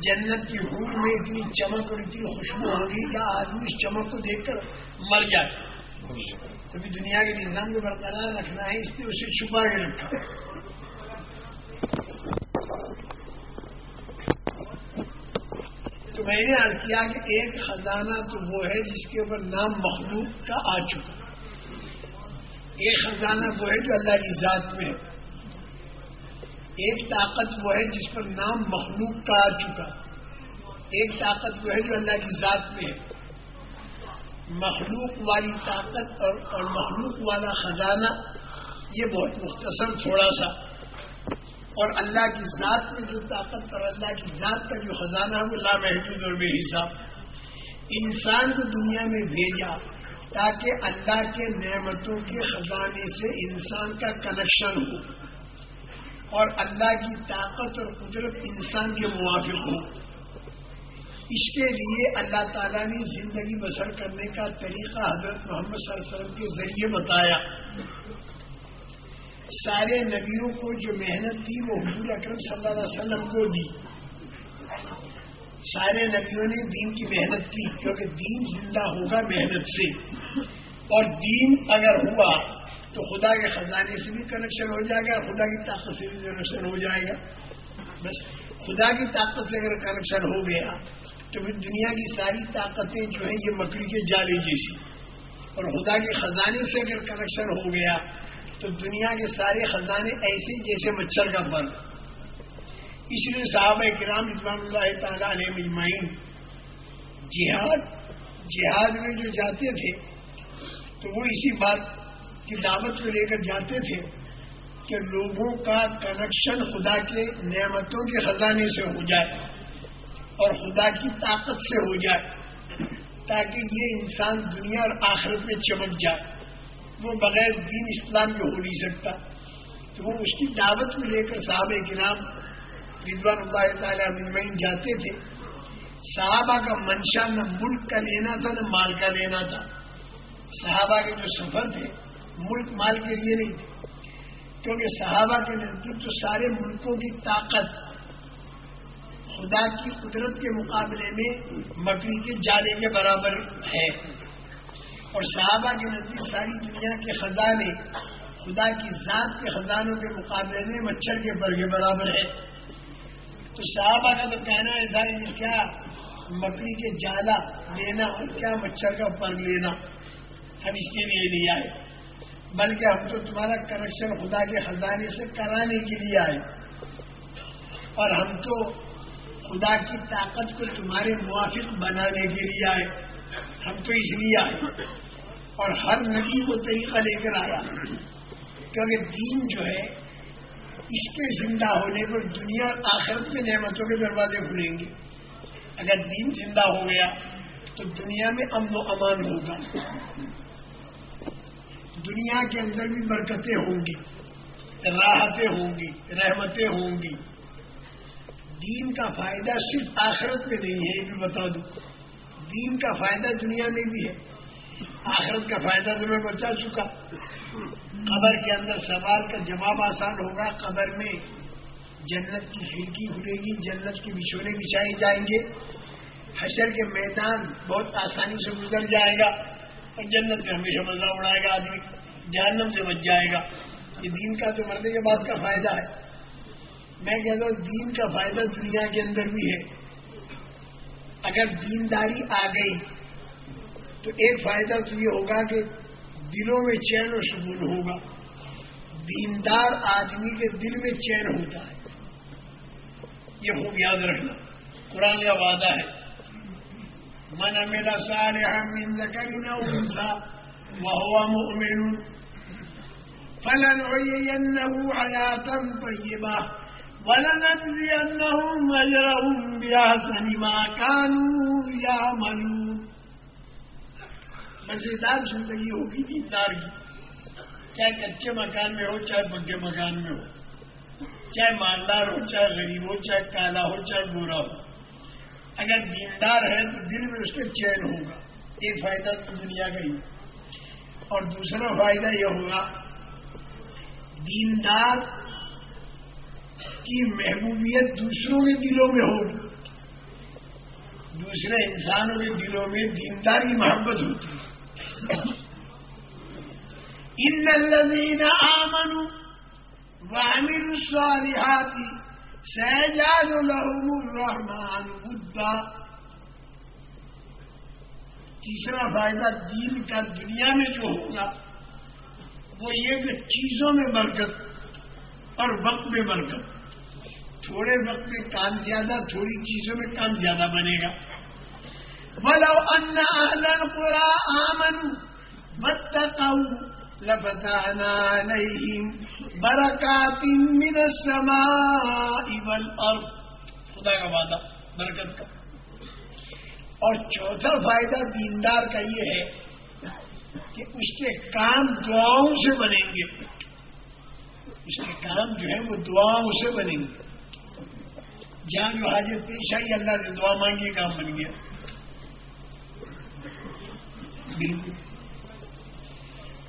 جنت کی ہور میں اتنی چمک اور اتنی خوشبو ہوگی کہ آدمی اس چمک کو دیکھ کر مر جائے۔ کبھی دنیا کے نظام کو برقرار رکھنا ہے، اس لیے اسے چھپا کے رکھا تو میں نے عرض کیا کہ ایک خزانہ تو وہ ہے جس کے اوپر نام مخلوق کا آ چکا۔ ایک خزانہ وہ ہے جو اللہ کی ذات میں ہے۔ ایک طاقت وہ ہے جس پر نام مخلوق کا آ چکا۔ ایک طاقت وہ ہے جو اللہ کی ذات میں ہے۔ مخلوق والی طاقت اور اور مخلوق والا خزانہ، یہ بہت مختصر تھوڑا سا۔ اور اللہ کی ذات میں جو طاقت اور اللہ کی ذات کا جو خزانہ ہے وہ لامحدود اور بے حساب۔ انسان کو دنیا میں بھیجا تاکہ اللہ کے نعمتوں کے خزانے سے انسان کا کنیکشن ہو۔ اور اللہ کی طاقت اور قدرت انسان کے موافق ہو اس کے لیے اللہ تعالیٰ نے زندگی بسر کرنے کا طریقہ حضرت محمد صلی اللہ علیہ وسلم کے ذریعے بتایا۔ سارے نبیوں کو جو محنت دی، وہ حضور اکرم صلی اللہ علیہ وسلم کو دی۔ سارے نبیوں نے دین کی محنت کی، کیونکہ دین زندہ ہوگا محنت سے۔ اور دین اگر ہوا تو خدا کے خزانے سے بھی کنیکشن ہو جائے گا اور خدا کی طاقت سے بھی کنیکشن ہو جائے گا۔ بس خدا کی طاقت سے اگر کنیکشن ہو گیا تو پھر دنیا کی ساری طاقتیں جو ہیں یہ مکڑی کے جالے جیسی۔ اور خدا کے خزانے سے اگر کنیکشن ہو گیا تو دنیا کے سارے خزانے ایسے جیسے مچھر کا بند اس لیے صحابہ کرام رضوان اللہ تعالیٰ علیہ مجمعین جہاد جہاد میں جو جاتے تھے تو وہ اسی بات کی دعوت کو لے کر جاتے تھے کہ لوگوں کا کنیکشن خدا کے نعمتوں کے خزانے سے ہو جائے اور خدا کی طاقت سے ہو جائے تاکہ یہ انسان دنیا اور آخرت میں چمک جائے۔ وہ بغیر دین اسلام کے ہو نہیں سکتا۔ تو وہ اس کی دعوت کو لے کر صحابہ کرام ردوان اللہ تعالیٰ ممین جاتے تھے۔ صحابہ کا منشا نہ ملک کا لینا تھا، نہ مال کا لینا تھا۔ صحابہ کے جو سفر تھے ملک مال کے لیے نہیں تھے۔ کیونکہ صحابہ کے نزدیک تو سارے ملکوں کی طاقت خدا کی قدرت کے مقابلے میں مکڑی کے جالے کے برابر ہے۔ اور صحابہ کے نزدیک ساری دنیا کے خزانے خدا کی ذات کے خزانوں کے مقابلے میں مچھر کے پر کے برابر ہے۔ تو صحابہ کا تو کہنا ہے تھا کیا مکڑی کے جالا لینا اور کیا مچھر کا پر لینا؟ ہم اس کے لیے نہیں آئے۔ بلکہ ہم تو تمہارا کنیکشن خدا کے خزانے سے کرانے کے لیے آئے۔ اور ہم تو خدا کی طاقت کو تمہارے موافق بنانے کے لیے آئے۔ ہم تو اس لیے آئے۔ اور ہر نبی کو طریقہ لے کر آیا۔ کیونکہ دین جو ہے، اس کے زندہ ہونے پر دنیا اور آخرت میں نعمتوں کے دروازے کھلیں گے۔ اگر دین زندہ ہو گیا، تو دنیا میں امن و امان ہوگا۔ دنیا کے اندر بھی برکتیں ہوں گی، راحتیں ہوں گی، رحمتیں ہوں گی۔ دین کا فائدہ صرف آخرت میں نہیں ہے یہ بھی بتا دوں۔ دین کا فائدہ دنیا میں بھی ہے۔ آخرت کا فائدہ تو میں بچا چکا۔ قبر کے اندر سوال کا جواب آسان ہوگا۔ قبر میں جنت کی کھڑکی کھلے گی، جنت کے بچھونے بچھائے جائیں گے۔ حشر کے میدان بہت آسانی سے گزر جائے گا۔ اور جنت میں ہمیشہ مزہ اڑائے گا، آدمی جہنم سے بچ جائے گا۔ یہ دین کا تو مرنے کے بعد کا فائدہ ہے۔ میں کہتا ہوں، دین کا فائدہ دنیا کے اندر بھی ہے۔ اگر دینداری آ گئی، تو ایک فائدہ تو یہ ہوگا کہ دلوں میں چین و سکون ہوگا۔ دیندار آدمی کے دل میں چین ہوتا ہے۔ یہ خوب یاد رکھنا۔ قرآن کا وعدہ ہے۔ من میرا سارے من ذكر ذکر انسا وهو مؤمن فلنعينه حياة طيبة ولنجزينهم أجرهم بأحسن ما كانوا يعملون. مزیدار زندگی ہوگی جی، دیندار کی۔ چاہے کچے مکان میں ہو، چاہے بگے مکان میں ہو۔ چاہے مالدار ہو، چاہے غریب ہو، چاہے کالا ہو، چاہے گورا ہو۔ اگر دیندار ہے تو دل میں اس کے چین ہوگا، ایک فائدہ تو دنیا کا ہی۔ اور دوسرا فائدہ یہ ہوگا، دیندار کی محبوبیت دوسروں کے دلوں میں ہوگی۔ دوسرے انسانوں کے دلوں میں دیندار کی محبت ہوتی ہے۔ ان الذين آمنوا وعملوا الصالحات سيجعل لهم الرحمن بدا تیسرا فائدہ دین کا دنیا میں جو ہوگا وہ یہ کہ چیزوں میں برکت اور وقت میں برکت۔ تھوڑے وقت میں کام زیادہ، تھوڑی چیزوں میں کام زیادہ بنے گا۔ بولو ان پورا آمن لفتحنا عليهم برکات من السماء والارض خدا کا وعدہ، برکت کا. اور چوتھا فائدہ دیندار کا یہ ہے کہ اس کے کام دعاؤں سے بنیں گے۔ اس کے کام جو ہے وہ دعاؤں سے بنیں گے۔ جہاں جو حاضر پیش آئی، اللہ سے دعا مانگی، کام بن گیا۔ بالکل۔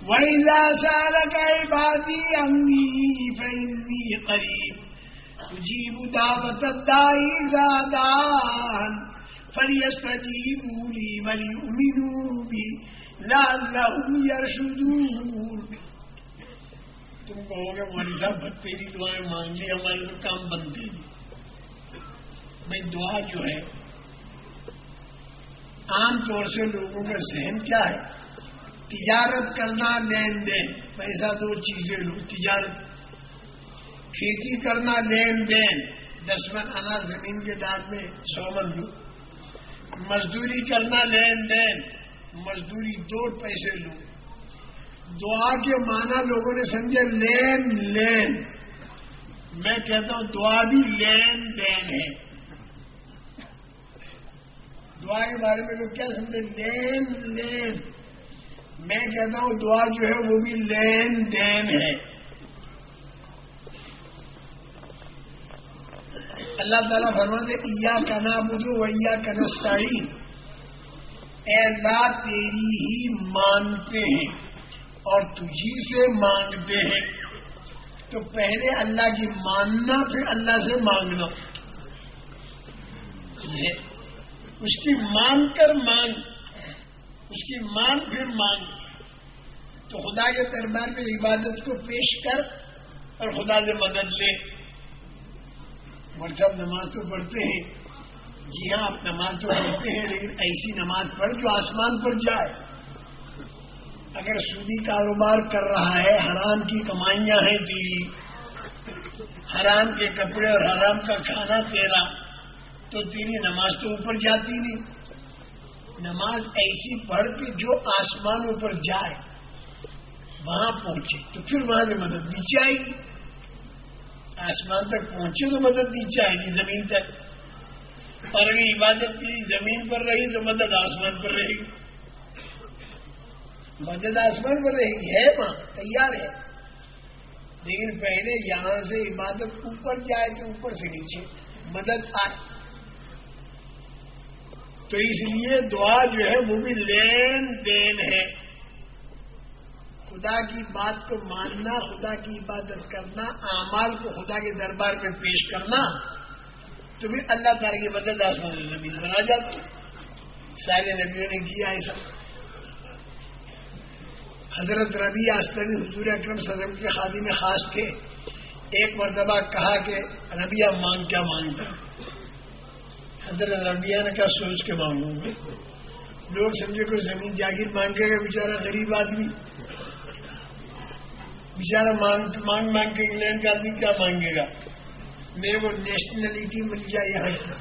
وَإِذَا سَأَلَكَ عِبَادِي أَنِّي فَإِنِّي قَرِيبٌ تُجِيبُ دَعْوَةَ الدَّاعِ إِذَا دَعَانِ فَلْيَسْتَجِيبُوا لِي وَلْيُؤْمِنُوا بِي لَعَلَّهُمْ يَرْشُدُونَ تم کہو گے مولوی صاحب بہت تیری دعائیں مانگ لی ہمارے تو کام بنتے نہیں بھائی دعا جو ہے، عام طور سے لوگوں کا ذہن کیا ہے؟ تجارت کرنا لین دین، پیسہ دو چیزیں لو، تجارت۔ کھیتی کرنا لین دین دس من اناج زمین کے دار میں سو من لو۔ مزدوری کرنا لین دین، مزدوری دو پیسے لو۔ دعا کے معنی لوگوں نے سمجھے، لین لین۔ میں کہتا ہوں دعا بھی لین دین ہے۔ دعا کے بارے میں لوگ کیا سمجھے؟ لین لین۔ میں کہتا ہوں دعا جو ہے وہ بھی لین دین ہے۔ اللہ تعالیٰ فرماتے ایا کا نام بدو ویا کا نسائی اے اللہ، تیری ہی مانتے ہیں اور تجھی سے مانگتے ہیں۔ تو پہلے اللہ کی ماننا، پھر اللہ سے مانگنا۔ اس کی مان کر مانگ۔ اس کی مان پھر مانگ تو خدا کے دربار میں عبادت کو پیش کر اور خدا سے مدد لے۔ صاحب نماز تو پڑھتے ہیں جی ہاں آپ نماز تو پڑھتے ہیں، لیکن ایسی نماز پڑھ جو آسمان پر جائے۔ اگر سودی کاروبار کر رہا ہے، حرام کی کمائیاں ہیں تیری حرام کے کپڑے اور حرام کا کھانا تیرا۔ تو تیری نماز تو اوپر جاتی نہیں۔ نماز ایسی پڑھ کے جو آسمانوں پر جائے، وہاں پہنچے۔ تو پھر وہاں سے مدد نیچے آئے گی آسمان تک پہنچے تو مدد نیچے آئے گی زمین تک۔ اور اگر عبادت کی، زمین پر رہی تو مدد آسمان پر رہے گی مدد آسمان پر رہے گی ہے وہاں، تیار ہے۔ لیکن پہلے یہاں سے عبادت اوپر جائے تو اوپر سے نیچے۔ مدد آئے تو اس لیے دعا جو ہے وہ بھی لین دین ہے۔ خدا کی بات کو ماننا، خدا کی عبادت کرنا، اعمال کو خدا کے دربار میں پیش کرنا، تو بھی اللہ تعالی کی مدد آسمان زمین بنا جاتی۔ سارے نبیوں نے کیا ایسا۔ حضرت ربی آستانی حضور اکرم صدم کے خادی میں خاص تھے۔ ایک مرتبہ کہا کہ ربیہ مانگ کیا مانگتا حضرت ربیہ نے کیا سوچ کے مانگوں گے لوگ سمجھے کوئی زمین جاگیر مانگے گا بیچارہ غریب آدمی۔ بیچارہ مانگ مانگ مانگ کے انگلینڈ کا آدمی کیا مانگے گا؟ میرے کو نیشنلٹی مل جائے یہاں۔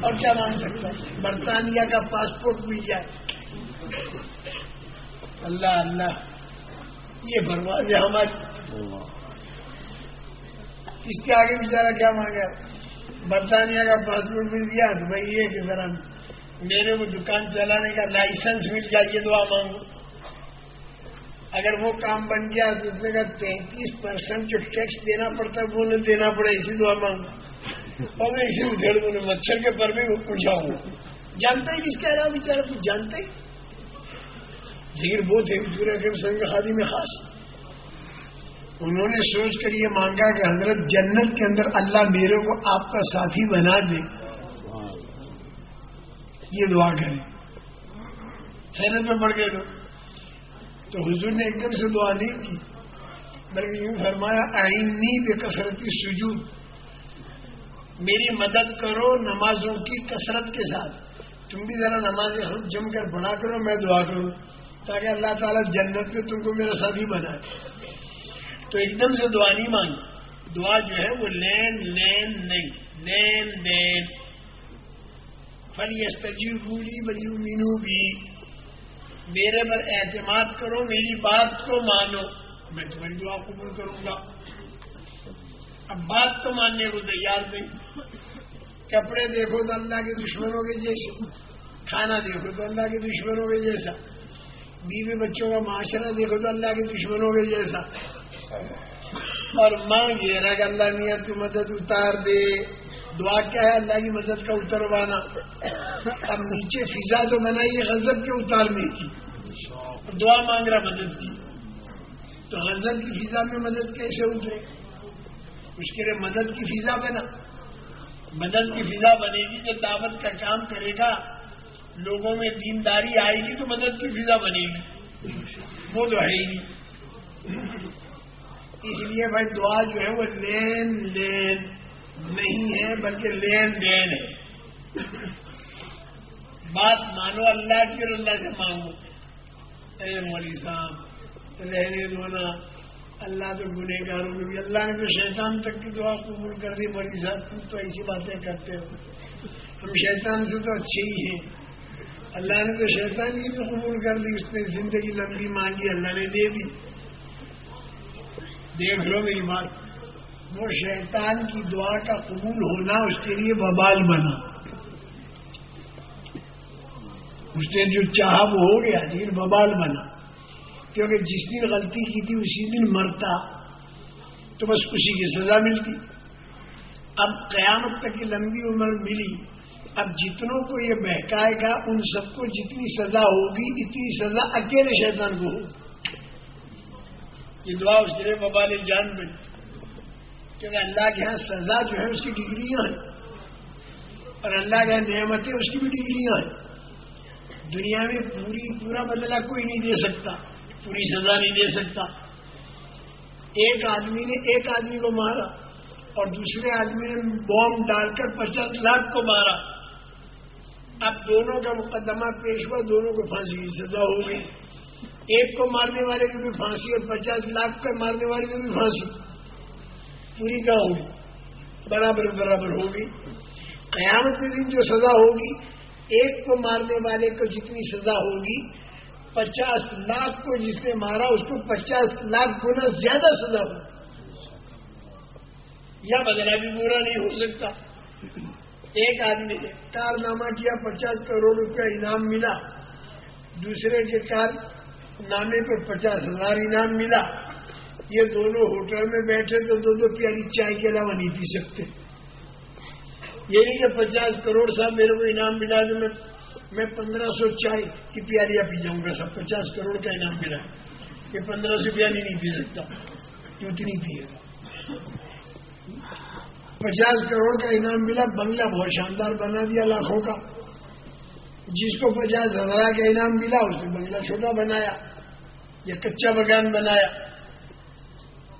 اور کیا مانگ سکتا برطانیہ کا پاسپورٹ مل جائے۔ اللہ اللہ۔ یہ برباد ہے ہماری اس کے آگے بیچارہ کیا مانگا برطانیہ کا پاسپورٹ مل گیا تو بھائی یہ کہ ذرا میرے کو دکان چلانے کا لائسنس مل جائے یہ دعا مانگو۔ اگر وہ کام بن گیا تو اس نے تینتیس پرسینٹ جو ٹیکس دینا پڑتا ہے وہ دینا پڑے، اسی دعا مانگو۔ اور میں اسی ادھر میں مچھر کے پر بھی پوچھاؤں جانتا ہی کس کہہ رہا بیچارا کچھ جانتا ہی لیکن وہ تھے، پورے سنگ خادی میں خاص۔ انہوں نے سوچ کر یہ مانگا کہ حضرت جنت کے اندر اللہ میرے کو آپ کا ساتھی بنا دے۔ یہ دعا کریں۔ حیرت میں پڑ گئے لوگ۔ تو حضور نے ایک دم سے دعا نہیں کی، بلکہ یوں فرمایا، آئینی بے کثرتی سجود۔ میری مدد کرو نمازوں کی کثرت کے ساتھ۔ تم بھی ذرا نماز جم کر بڑا کرو، میں دعا کروں، تاکہ اللہ تعالیٰ جنت میں تم کو میرا ساتھی بنائے تو ایک دم سے دعا نہیں مانگی۔ دعا جو ہے وہ لین لین نہیں، لین دین فلی استجیو بولی بلی مینو بھی میرے پر اعتماد کرو، میری بات کو مانو۔ میں تمہاری دعا قبول کروں گا۔ اب بات تو ماننے کو تیار نہیں۔ کپڑے دیکھو تو اللہ کے دشمنوں کے جیسے۔ کھانا دیکھو تو اللہ کے دشمنوں کے جیسا۔ بیوی بچوں کا معاشرہ دیکھو تو اللہ کے دشمنوں کے جیسا۔ اور مانگ یہ رہا کہ اللہ میاں کی مدد اتار دے۔ دعا کیا ہے؟ اللہ کی مدد کا اتروانا۔ اب نیچے فضا تو بنائی غزب کے اتارنے کی۔ دعا مانگ رہا مدد کی۔ تو غزب کی فضا میں مدد کیسے اترے؟ اس کے لیے مدد کی فضا بنا۔ مدد کی فضا بنے گی جو دعوت کا کام کرے گا۔ لوگوں میں دینداری آئے گی تو مدد کی فضا بنے گی۔ وہ تو ہے ہی نہیں۔ اس لیے بھائی دعا جو ہے وہ لین لین نہیں ہے، بلکہ لین دین ہے۔ بات مانو، اللہ کی اور اللہ سے مانگو۔ اے مولی صاحب، رہنے دو اللہ تو گنہ گاروں میں بھی، اللہ نے تو شیطان تک کی دعا قبول کر دی۔ مولی صاحب، تم تو ایسی باتیں کرتے ہو۔ ہم شیطان سے تو اچھے ہی ہیں۔ اللہ نے تو شیطان کی بھی قبول کر دی، اس نے زندگی لمبی مانگی، اللہ نے دے دی۔ دیکھ لو میری بات۔ وہ شیطان کی دعا کا قبول ہونا اس کے لیے ببال بنا۔ اس نے جو چاہا وہ ہو گیا جی، لیکن ببال بنا۔ کیونکہ جس دن غلطی کی تھی، اسی دن مرتا۔ تو بس اسی کی سزا ملتی۔ اب قیامت تک کی لمبی عمر ملی۔ اب جتنوں کو یہ بہکائے گا، ان سب کو جتنی سزا ہوگی، اتنی سزا اکیلے شیطان کو ہوگی۔ یہ دعا اس لیے ببال جان بنی کیونکہ اللہ کے یہاں سزا جو ہے اس کی ڈگریاں ہیں اور اللہ کے یہاں نعمتیں اس کی بھی ڈگریاں ہیں۔ دنیا میں پوری پورا بدلا کوئی نہیں دے سکتا۔ پوری سزا نہیں دے سکتا۔ ایک آدمی نے ایک آدمی کو مارا اور دوسرے آدمی نے بوم ڈال کر پچاس لاکھ کو مارا۔ اب دونوں کا مقدمہ پیش ہوا، دونوں کو پھانسی کی سزا ہو گئی۔ ایک کو مارنے والے کی بھی پھانسی اور پچاس لاکھ کو مارنے والے کی بھی پھانسی۔ پوری کیا ہوگی؟ برابر برابر ہوگی۔ قیامت کے دن جو سزا ہوگی، ایک کو مارنے والے کو جتنی سزا ہوگی، پچاس لاکھ کو جس نے مارا، اس کو پچاس لاکھ گنا زیادہ سزا ہو یا بدلا بھی برا نہیں ہو سکتا۔ ایک آدمی نے کارنامہ کیا، پچاس کروڑ روپیہ انعام ملا۔ دوسرے کے کار نامے پر پچاس ہزار انعام ملا۔ یہ دونوں ہوٹل میں بیٹھے تو دو دو پیاری چائے کے علاوہ نہیں پی سکتے۔ یہ نہیں کہ پچاس کروڑ صاحب میرے کو انعام ملا تو میں میں پندرہ سو چائے کی پیاریاں پی جاؤں گا سب پچاس کروڑ کا انعام ملا۔ یہ پندرہ سو پیاری نہیں پی سکتا۔ اتنی پیے گا پچاس کروڑ کا انعام ملا، بنگلہ بہت شاندار بنا دیا لاکھوں کا۔ جس کو پچاس ہزار کا انعام ملا، اس نے بنگلہ چھوٹا بنایا۔ یا کچا مکان بنایا۔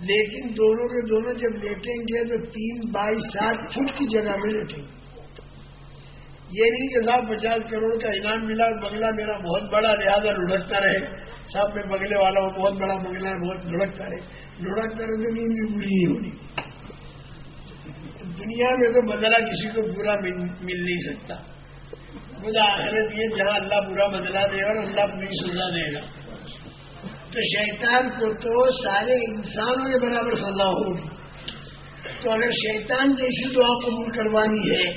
لیکن دونوں کے دونوں جب لیٹیں گے تو تین بائیس سات فٹ کی جگہ میں لیٹیں گے۔ یہ نہیں کہ صاحب پچاس کروڑ کا انعام ملا اور بنگلہ میرا بہت بڑا لہٰذا لڑکتا رہے۔ صاحب، میں بگلے والا ہوں، بہت بڑا بنگلہ ہے، بہت لڑکتا رہے۔ لڑکتا رہے تو نیند بھی پوری نہیں ہونی۔ دنیا میں تو بدلا کسی کو برا مل نہیں سکتا۔ مجھے آخرت یہ جہاں اللہ برا بدلا دے گا اور اللہ پوری سزا دے گا۔ تو شیطان کو تو سارے انسانوں کے برابر سزا ہوگی۔ تو اگر شیطان جیسی دعا قبول کروانی ہے،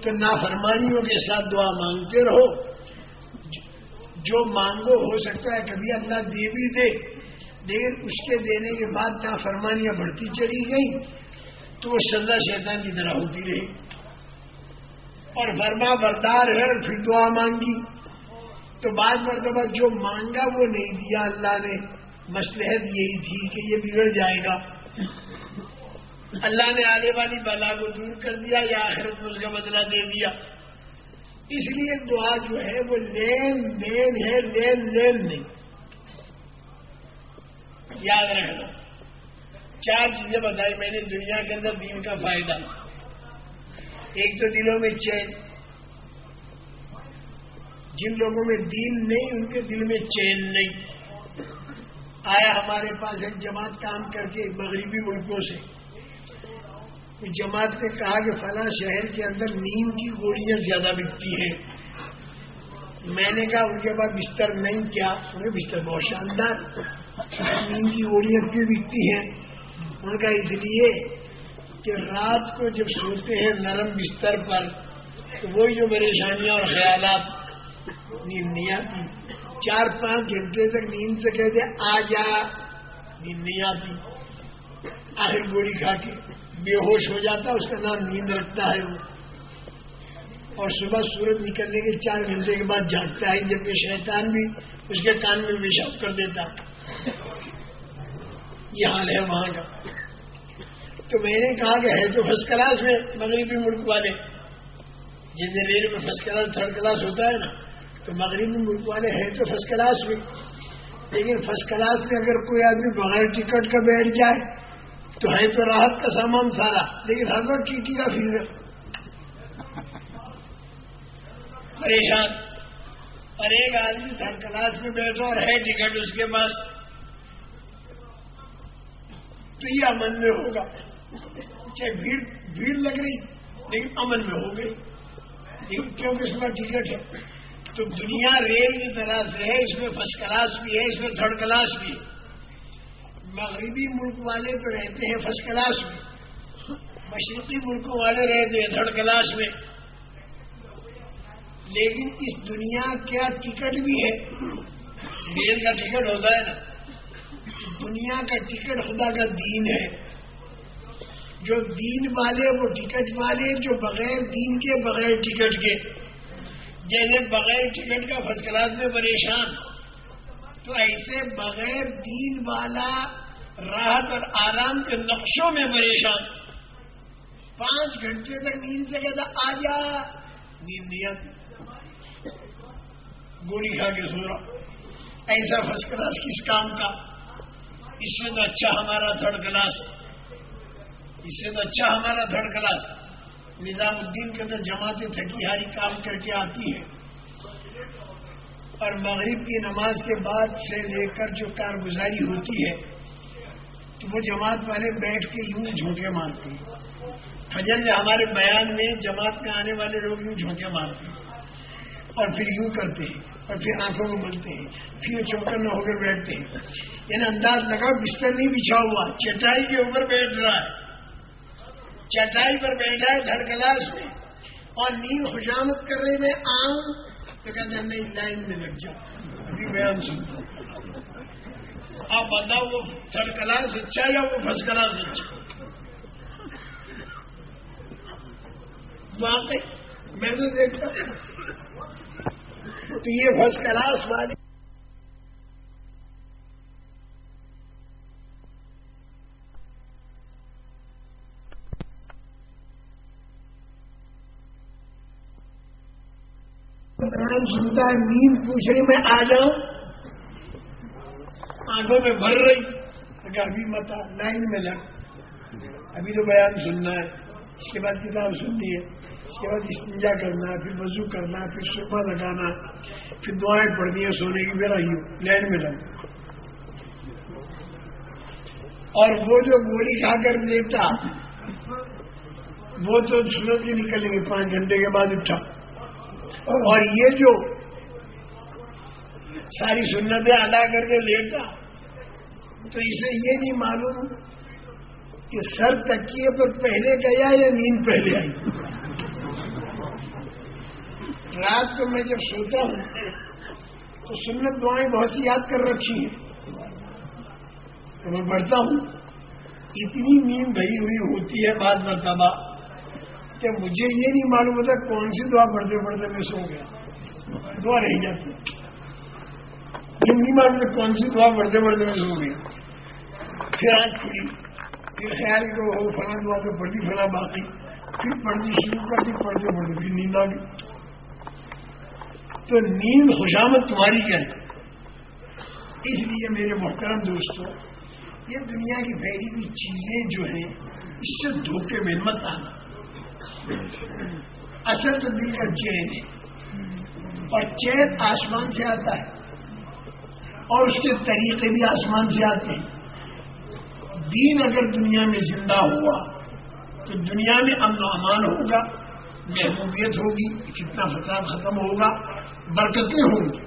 تو نافرمانیوں کے ساتھ دعا مانگتے رہو۔ جو مانگو، ہو سکتا ہے کبھی اللہ دے بھی دے، لیکن اس کے دینے کے بعد نافرمانیاں بڑھتی چلی گئی تو وہ سزا شیطان کی طرح ہوتی رہی۔ اور فرما بردار ہے اور پھر دعا مانگی۔ تو بعد مرتبہ جو مانگا وہ نہیں دیا، اللہ نے۔ مسلحت یہی تھی کہ یہ بگڑ جائے گا۔ اللہ نے آنے والی بلا کو دور کر دیا یا آخرت میں اس کا بدلا دے دیا۔ اس لیے دعا جو ہے وہ لین دین ہے، لین لین نہیں۔ یاد رکھنا چار چیزیں بتائی میں نے دنیا کے اندر دین کا فائدہ۔ ایک تو دلوں میں چین۔ جن لوگوں میں دین نہیں، ان کے دل میں چین نہیں۔ آیا ہمارے پاس ایک جماعت کام کر کے مغربی ملکوں سے۔ جماعت نے کہا کہ فلاں شہر کے اندر نیم کی گولیاں زیادہ بکتی ہیں۔ میں نے کہا، ان کے بعد بستر نہیں، کیا؟ انہیں بستر بہت شاندار۔ نیم کی گولیاں کیوں بکتی ہیں؟ ان کا اس لیے کہ رات کو جب سوتے ہیں نرم بستر پر، تو وہی جو پریشانیاں اور خیالات نیند نہیں آتی چار پانچ گھنٹے تک نیند سے کہتے آ جا نیند نہیں آتی آخر گولی کھا کے بے ہوش ہو جاتا، اس کا نام نیند رکھتا ہے وہ۔ اور صبح سورج نکلنے کے چار گھنٹے کے بعد جاگتا ہے جبکہ شیطان بھی اس کے کان میں پیشاب کر دیتا۔ یہ حال ہے وہاں کا۔ تو میں نے کہا کہ ہے تو فرسٹ کلاس میں مغربی ملک والے۔ جن ریل میں فرسٹ کلاس تھرڈ کلاس ہوتا ہے نا تو مغربی ملک والے ہیں تو فرسٹ کلاس میں۔ لیکن فرسٹ کلاس میں اگر کوئی آدمی بغیر ٹکٹ کا بیٹھ جائے، تو ہے تو راحت کا سامان سارا۔ لیکن ہر وقت ٹی کا فیس پریشان۔ اور ایک آدمی تھرڈ کلاس میں بیٹھا اور ہے ٹکٹ اس کے پاس۔ تو یہ امن میں ہوگا۔ چاہے بھیڑ بھیڑ لگ رہی، لیکن امن میں ہو گئی۔ لیکن کیونکہ اس کا ٹکٹ ہے۔ تو دنیا ریل کی طرح سے ہے، اس میں فرسٹ کلاس بھی ہے، اس میں تھرڈ کلاس بھی ہے۔ مغربی ملک والے تو رہتے ہیں فرسٹ کلاس میں۔ مشرقی ملکوں والے رہتے ہیں تھرڈ کلاس میں۔ لیکن اس دنیا کا ٹکٹ بھی ہے؟ ریل کا ٹکٹ ہوتا ہے نا۔ دنیا کا ٹکٹ خدا کا دین ہے۔ جو دین والے وہ ٹکٹ والے، جو بغیر دین کے، بغیر ٹکٹ کے۔ جیسے بغیر ٹکٹ کا فرسٹ کلاس میں پریشان۔ تو ایسے بغیر دین والا راحت اور آرام کے نقشوں میں پریشان۔ پانچ گھنٹے تک نیند سے کہتا، آ جا۔ نیند دیا گولی کھا کے سو رہا۔ ایسا فرسٹ کلاس کس کام کا؟ اس سے تو اچھا ہمارا تھرڈ کلاس اس سے تو اچھا ہمارا تھرڈ کلاس نظام الدین کے اندر جماعتیں تھکی ہاری کام کر کے آتی ہے۔ اور مغرب کی نماز کے بعد سے لے کر جو کارگزاری ہوتی ہے، تو وہ جماعت والے بیٹھ کے یوں جھونکے مارتے ہیں۔ فجر میں ہمارے بیان میں جماعت میں آنے والے لوگ یوں جھونکے مارتے ہیں۔ اور پھر یوں کرتے ہیں، اور پھر آنکھوں کو ملتے ہیں، پھر چوکر نہ ہو کر بیٹھتے ہیں۔ یعنی انداز لگا بستر نہیں بچھا ہوا، چٹائی کے اوپر بیٹھ رہا ہے۔ چٹائی پر بیٹھا ہے دھڑ کلاس میں۔ اور نیند خوشامد کرنے میں آؤں تو کہتے ہیں، نہیں، لائن میں لگ جاؤ۔ ابھی بیان سنتا آپ بتاؤ، وہ تھرڈ کلاس اچھا یا وہ فرسٹ کلاس اچھا واقعی، میں نے دیکھا۔ تو یہ فرسٹ کلاس والی سنتا ہے، نیند پوچھنے میں آ جاؤں۔ آنکھوں میں بھر رہی۔ کہ ابھی متا لائن میں لگ ابھی تو بیان سننا ہے۔ اس کے بعد کتاب سننی ہے۔ اس کے بعد استنجا کرنا پھر وضو کرنا پھر سوکھا لگانا پھر دعائیں پڑھنی ہے سونے کی میرا ہی لائن میں لگ اور وہ جو گولی کھا کر دیتا، وہ تو سورج کے نکلیں گے پانچ گھنٹے کے بعد اٹھا۔ اور یہ جو ساری سنتیں ادا کر کے لیتا تو اسے یہ نہیں معلوم کہ سر تکیے پر پہلے گیا یا نیند پہلے آئی۔ رات کو میں جب سوتا ہوں، تو سنت دعائیں بہت سی یاد کر رکھی ہیں۔ تو میں پڑھتا ہوں، اتنی نیند بھری ہوئی ہوتی ہے، بعد مرتبہ کہ مجھے یہ نہیں معلوم ہوتا کون سی دعا پڑھتے پڑھتے میں سو گیا۔ دعا رہ جاتی۔ یہ نہیں معلوم کون سی دعا پڑھتے پڑھتے میں سو گیا۔ پھر آج کھلی پھر خیال کو فلاں دعا تو پڑھتی، فلاں باقی۔ پھر پڑھنی شروع کر دی پڑھتے پڑھتے، پھر نیند آ گئی۔ تو نیند خوشامد تمہاری کیا ہے؟ اس لیے میرے محترم دوستوں یہ دنیا کی پھیلی ہوئی چیزیں جو ہیں، اس سے دھوکے میں مت آنا۔ اصل تو دل کا چین ہے اور چین آسمان سے آتا ہے۔ اور اس کے طریقے بھی آسمان سے آتے ہیں۔ دین اگر دنیا میں زندہ ہوا، تو دنیا میں امن و امان ہوگا، محبوبیت ہوگی، کتنا فساد ختم ہوگا، برکتیں ہوں۔ گی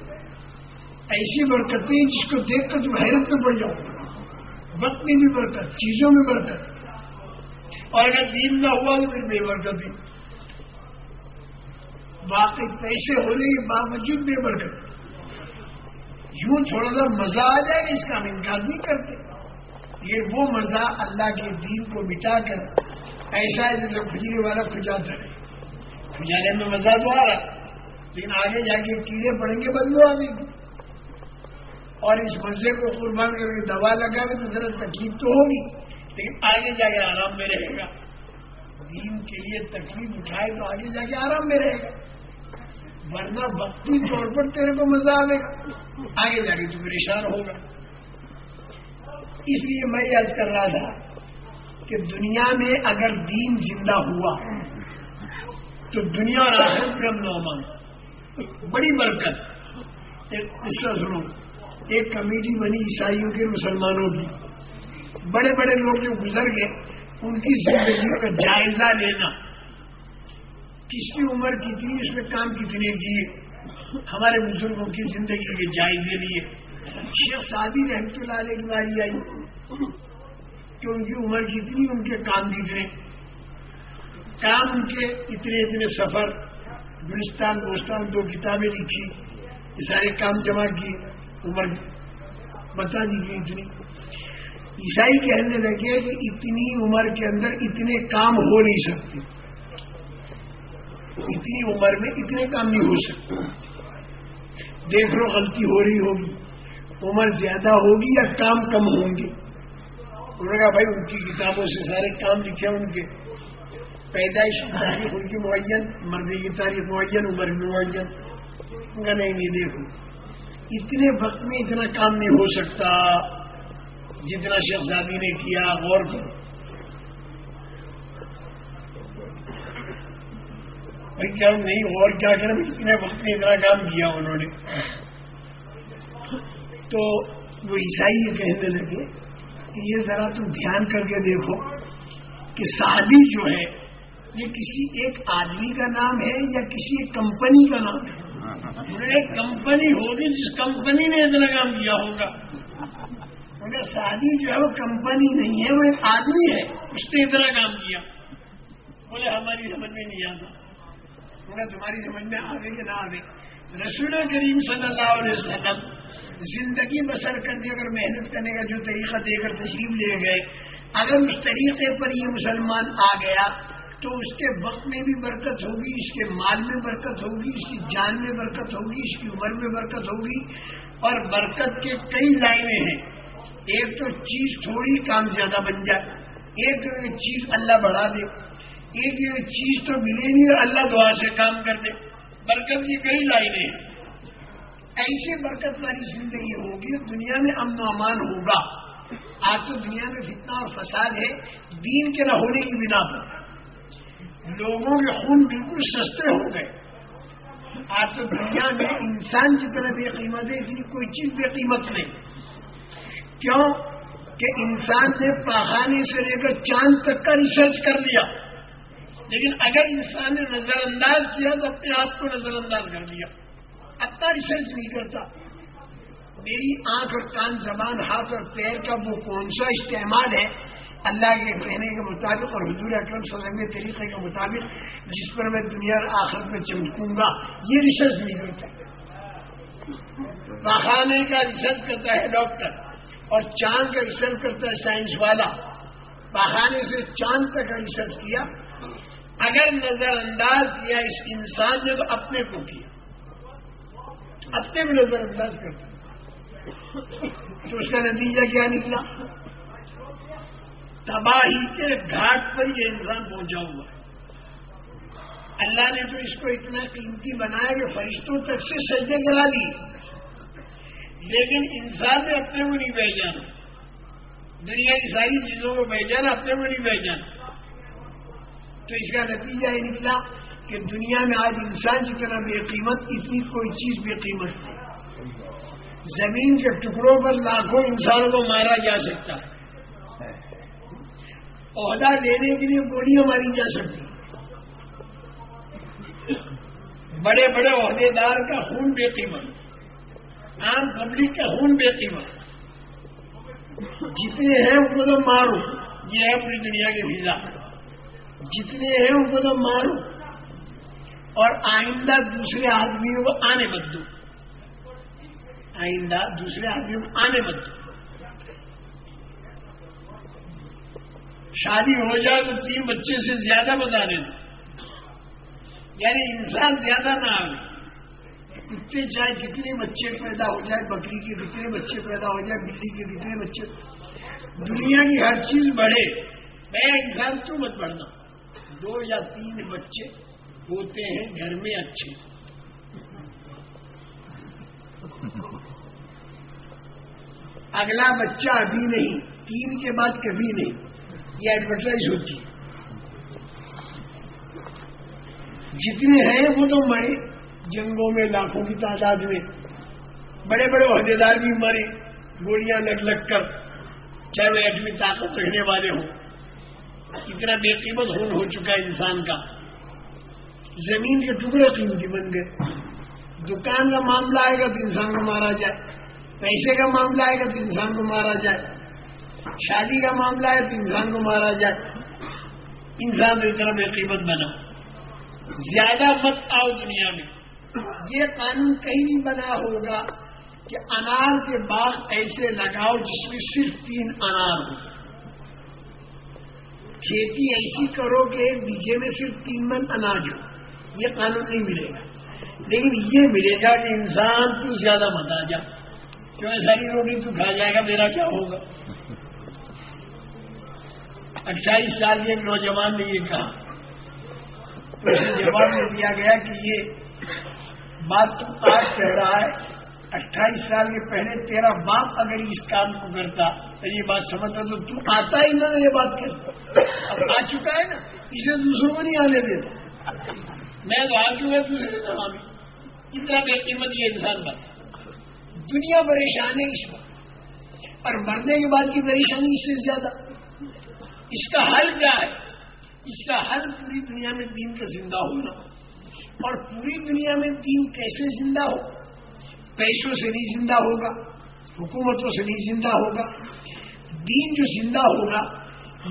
ایسی برکتیں جس کو دیکھ کر تم حیرت میں پڑ جاؤ۔ وقت میں بھی برکت، چیزوں میں برکت۔ اور اگر دین نہ ہوا تو پھر بے برکتی۔ باقی پیسے ہونے کے باوجود بے برکت یوں تھوڑا سا مزہ آ جائے اس کا، ہم انکار نہیں کرتے۔ یہ وہ مزہ اللہ کے دین کو مٹا کر ایسا ہے جیسے کھجینے والا کھجاتا ہے۔ کھجانے میں مزہ تو آ رہا لیکن آگے جا کے کیڑے پڑیں گے، بدلو آنے گی اور اس مزے کو قربان کر کے دوا لگا تو ذرا تکلیف تو ہوگی۔ لیکن آگے جا کے آرام میں رہے گا۔ دین کے لیے تکلیف اٹھائے تو آگے جا کے آرام میں رہے گا۔ ورنہ وقتی طور پر تیرے کو مزہ آئے گا۔ آگے جا کے تو پریشان ہوگا۔ اس لیے میں یاد کر رہا تھا کہ دنیا میں اگر دین زندہ ہوا تو دنیا اور آخرت کا نومان بڑی برکت۔ ایک قصہ سنو۔ ایک کمیٹی بنی عیسائیوں کے مسلمانوں کی۔ بڑے بڑے لوگ جو گزر گئے، ان کی زندگیوں کا جائزہ لینا۔ کس کی عمر کتنی، اس میں کام کتنے کیے؟ ہمارے بزرگوں کی زندگی کے جائزے لیے۔ شیخ سعدی رحمت اللہ علیہ کی باری آئی، کہ ان کی عمر کتنی، ان کے کام کتنے۔ کام ان کے اتنے اتنے سفر۔ گلستان دوستان دو کتابیں لکھی، یہ سارے کام جمع کیے۔ عمر بتا دیجیے اتنی۔ عیسائی کہنے لگے کہ اتنی عمر کے اندر اتنے کام ہو نہیں سکتے۔ اتنی عمر میں اتنے کام نہیں ہو سکتے۔ دیکھ لو غلطی ہو رہی ہوگی۔ عمر زیادہ ہوگی یا کام کم ہوں گے؟ انہوں نے کہا بھائی، ان کی کتابوں سے سارے کام لکھے ان کے پیدائش کی تاریخ ان کی معین مرد کی تاریخ معین، عمر بھی معین۔ ان کا نہیں نہیں دیکھو۔ اتنے وقت میں اتنا کام نہیں ہو سکتا۔ جتنا شہزادی نے کیا غور کرو۔ کیا نہیں اور کیا کریں؟ اتنے وقت میں اتنا کام کیا انہوں نے۔ تو وہ عیسائی یہ کہنے لگے کہ یہ ذرا تم دھیان کر کے دیکھو کہ شادی جو ہے یہ کسی ایک آدمی کا نام ہے یا کسی ایک کمپنی کا نام ہے؟ ایک کمپنی ہوگی جس کمپنی نے اتنا کام کیا ہوگا۔ مگر شادی جو ہے وہ کمپنی نہیں ہے، وہ ایک آدمی ہے۔ اس نے اتنا کام کیا۔ بولے، ہماری سمجھ میں نہیں آتا۔ مگر تمہاری سمجھ میں آگے کہ نہ آگے رسول کریم صلی اللہ علیہ وسلم زندگی بسر کر دی، اگر محنت کرنے کا جو طریقہ دے کر تشریف لے گئے، اگر اس طریقے پر یہ مسلمان آ گیا، تو اس کے وقت میں بھی برکت ہوگی، اس کے مال میں برکت ہوگی، اس کی جان میں برکت ہوگی، اس کی عمر میں برکت ہوگی۔ اور برکت کے کئی لائنیں ہیں۔ ایک تو چیز تھوڑی کام زیادہ بن جائے، ایک چیز اللہ بڑھا دے، ایک چیز تو ملے نہیں اور اللہ دعا سے کام کر دے۔ برکت کی کئی لائنیں ہیں ایسی برکت والی زندگی ہوگی، دنیا میں امن و امان ہوگا۔ آج تو دنیا میں فتنہ اور فساد ہے، دین کے نہ ہونے کی بنا پر۔ لوگوں کے خون بالکل سستے ہو گئے۔ آج تو دنیا میں انسان جتنا بے قیمت ہے اتنی کوئی چیز بے قیمت نہیں۔ کیوں کہ انسان نے پہانے سے لے کر چاند تک کا ریسرچ کر لیا۔ لیکن اگر انسان نے نظر انداز کیا تو اپنے آپ کو نظر انداز کر لیا۔ اپنا ریسرچ نہیں کرتا۔ میری آنکھ اور کان، زبان، ہاتھ اور پیر کا وہ کون سا استعمال ہے اللہ کے کہنے کے مطابق اور حضور اکرم صلی اللہ علیہ وسلم کے طریقے کے مطابق جس پر میں دنیا اور آخر میں چمکوں گا۔ یہ ریسرچ نہیں کرتا۔ پاخانے کا ریسرچ کرتا ہے ڈاکٹر۔ اور چاند کا ریسرچ کرتا ہے سائنس والا۔ پاخانے سے چاند تک ریسرچ کیا، اگر نظر انداز کیا اس انسان نے تو اپنے کو کیا۔ اپنے بھی نظر انداز کرتا تو اس کا نتیجہ کیا نکلا؟ تباہی کے گھاٹ پر یہ انسان پہنچا ہوا ہے۔ اللہ نے تو اس کو اتنا قیمتی بنایا کہ فرشتوں تک سے سجدے کرا دی لیکن انسان نے اپنے کو نہیں پہچانا دنیا کی ساری چیزوں کو پہچانا اپنے کو نہیں پہچانا تو اس کا نتیجہ یہ نکلا کہ دنیا میں آج انسان کی طرح بے قیمت، اتنی کوئی چیز بے قیمت نہیں۔ زمین کے ٹکڑوں پر لاکھوں انسانوں کو مارا جا سکتا۔ ہے عہدہ لینے کے لیے گولیاں ماری جا سکتی۔ بڑے بڑے عہدے دار کا خون بے قیمت۔ عام پبلک کا خون بے قیمت۔ جتنے ہیں ان کو تو مارو یہ ہے پوری دنیا کے ویزا۔ جتنے ہیں ان کو تو مارو اور آئندہ دوسرے آدمیوں کو آنے بدلو آئندہ دوسرے آدمیوں کو آنے مت شادی ہو جائے تو تین بچے سے زیادہ بتا دیں یعنی انسان زیادہ نہ آئے کتے چاہے کتنے بچے پیدا ہو جائے بکری کے کتنے بچے پیدا ہو جائے بلی کے کتنے بچے۔ دنیا کی ہر چیز بڑھے۔ میں انسان کیوں مت بڑھنا۔ دو یا تین بچے ہوتے ہیں گھر میں اچھے۔ اگلا بچہ ابھی نہیں، تین کے بعد کبھی نہیں۔ یہ ایڈورٹائز ہوتی۔ ہے جتنے ہیں وہ تو مرے جنگوں میں، لاکھوں کی تعداد میں۔ بڑے بڑے عہدے دار بھی مرے، گولیاں لگ لگ کر چاہے وہ ایٹمی طاقت رہنے والے ہوں۔ اتنا بے قیمت ہون ہو چکا ہے انسان کا۔ زمین کے ٹکڑے قیمتی بن گئے۔ دکان کا معاملہ آئے گا تو انسان کو مارا جائے۔ پیسے کا معاملہ آئے گا تو انسان کو مارا جائے۔ شادی کا معاملہ ہے تو انسان کو مارا جائے۔ انسان اتنا بے قیمت بنا۔ زیادہ مت آؤ دنیا میں۔ یہ قانون کہیں نہیں بنا ہوگا کہ انار کے باغ ایسے لگاؤ جس میں صرف تین انار ہو کھیتی ایسی کرو کہ ایک بیگھے میں صرف تین من اناج ہو یہ قانون نہیں ملے گا۔ لیکن یہ ملے گا کہ انسان تو زیادہ مت آ جائے کیوں ساری روٹی تو کھا جائے گا، میرا کیا ہوگا؟ اٹھائیس سال کے نوجوان نے یہ کہا۔ تو اسے جواب میں دیا گیا کہ یہ بات تو آج کہہ رہا ہے، اٹھائیس سال کے پہلے تیرا باپ اگر اس کام کو کرتا، تو یہ بات سمجھتا تو تو آتا ہی نہ یہ بات کرتا اب آ چکا ہے نا، اسے دوسروں کو نہیں آنے دیتا۔ میں تو آ چکا دوسرے زمانے۔ اتنا بے قیمت یہ انسان بس۔ دنیا پریشان ہے اس وقت۔ اور مرنے کے بعد کی پریشانی اس سے زیادہ۔ اس کا حل کیا ہے؟ اس کا حل پوری دنیا میں دین کا زندہ ہونا۔ اور پوری دنیا میں دین کیسے زندہ ہو؟ پیسوں سے نہیں زندہ ہوگا، حکومتوں سے نہیں زندہ ہوگا، دین جو زندہ ہوگا،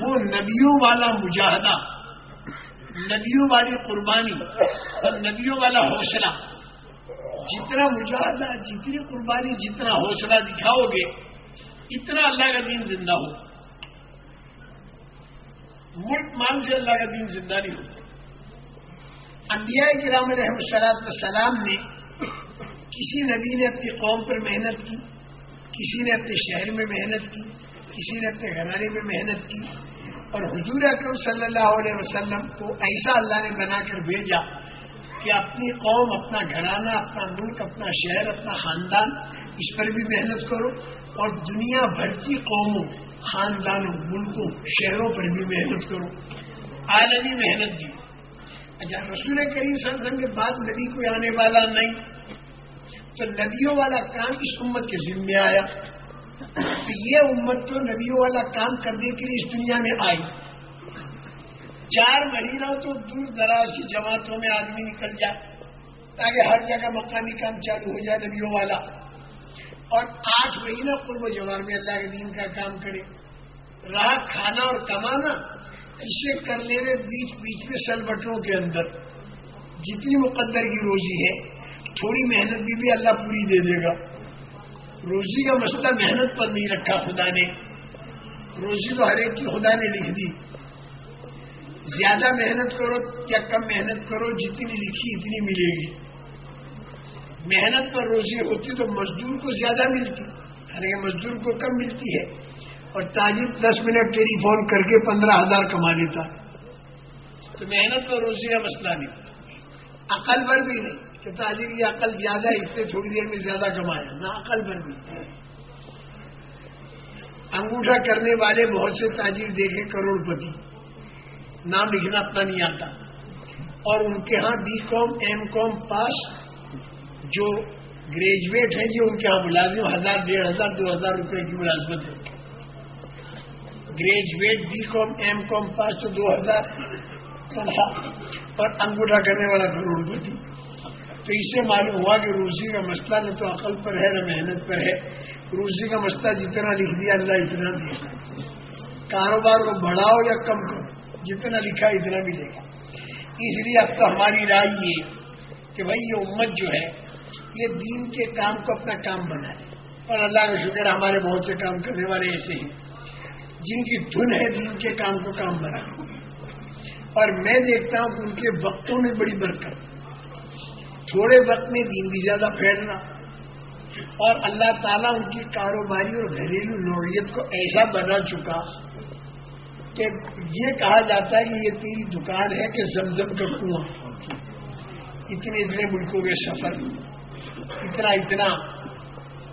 وہ نبیوں والا مجاہدہ، نبیوں والی قربانی اور نبیوں والا حوصلہ۔ جتنا مجاہدہ، جتنی قربانی، جتنا حوصلہ دکھاؤ گے، اتنا اللہ کا دین زندہ ہو ملک مان سے اللہ کا دین زندہ نہیں ہوتا انبیاء کرام رحم صلاحت السلام نے کسی نبی نے اپنی قوم پر محنت کی، کسی نے اپنے شہر میں محنت کی، کسی نے اپنے گھرانے میں محنت کی اور حضور اکرم صلی اللہ علیہ وسلم کو ایسا اللہ نے بنا کر بھیجا کہ اپنی قوم، اپنا گھرانہ، اپنا ملک، اپنا شہر، اپنا خاندان اس پر بھی محنت کرو اور دنیا بھر کی قوموں، خاندانوں، ملکوں، شہروں پر بھی محنت کرو۔ عالمی محنت دی اچھا رسول کریم صلی اللہ علیہ وسلم کے بعد نبی کوئی آنے والا نہیں۔ تو نبیوں والا کام اس امت کے ذمے آیا۔ تو یہ امت تو نبیوں والا کام کرنے کے لیے اس دنیا میں آئی۔ چار مہینہ تو دور دراز کی جماعتوں میں آدمی نکل جائے تاکہ ہر جگہ مقامی کام چالو ہو جائے نبیوں والا۔ اور آٹھ مہینہ پورو جوار میں اللہ کے دین کا کام کرے۔ رہا کھانا اور کمانا۔ اسے کر لے بیچ بیچ میں سلبٹروں کے اندر۔ جتنی مقدر کی روزی ہے تھوڑی محنت بھی, بھی اللہ پوری دے دے گا۔ روزی کا مسئلہ محنت پر نہیں رکھا خدا نے۔ روزی تو ہر ایک کی خدا نے لکھ دی۔ زیادہ محنت کرو یا کم محنت کرو جتنی لکھی اتنی ملے گی۔ محنت پر روزی ہوتی تو مزدور کو زیادہ ملتی۔ یعنی حالانکہ مزدور کو کم ملتی ہے۔ اور تاجر دس منٹ ٹیلی فون کر کے پندرہ ہزار کما لیتا۔ تو محنت پر روزی کا مسئلہ نہیں۔ عقل پر بھی نہیں کہ تاجر یہ عقل زیادہ ہے، اس سے تھوڑی دیر میں زیادہ کمایا۔ نہ عقل پر بھی۔ انگوٹھا کرنے والے بہت سے تاجر دیکھے کروڑ پتی نام لکھنا اپنا نہیں آتا۔ اور ان کے ہاں بی کام، ایم کام پاس جو گریجویٹ ہیں، یہ ان کے ہاں ملازم ہزار، ڈیڑھ ہزار، دو ہزار روپے کی ملازمت ہے۔ Graduate B com, M com pass تو دو ہزار اور انگوٹھا کرنے والا کروڑ روپے تو اس سے معلوم ہوا کہ روزی کا مسئلہ نہ تو عقل پر ہے نہ محنت پر ہے۔ روزی کا مسئلہ جتنا لکھ دیا اللہ، اتنا دیا کاروبار کو بڑھاؤ یا کم کرو، جتنا لکھا اتنا ملے گا۔ اس لیے اب تو ہماری رائے یہ کہ بھائی یہ امت جو ہے، یہ دین کے کام کو اپنا کام بنائے۔ اور اللہ کا شکر، ہمارے بہت سے کام کرنے والے ایسے ہیں۔ جن کی دھن ہے دین کے کام کو کام بنائے اور میں دیکھتا ہوں کہ ان کے وقتوں میں بڑی برکت۔ تھوڑے وقت میں دین بھی زیادہ پھیلنا۔ اور اللہ تعالیٰ ان کی کاروباری اور گھریلو نوعیت کو ایسا بنا چکا کہ یہ کہا جاتا ہے کہ یہ تیری دکان ہے کہ زمزم کا کنواں۔ اتنے اتنے ملکوں کے سفر، اتنا اتنا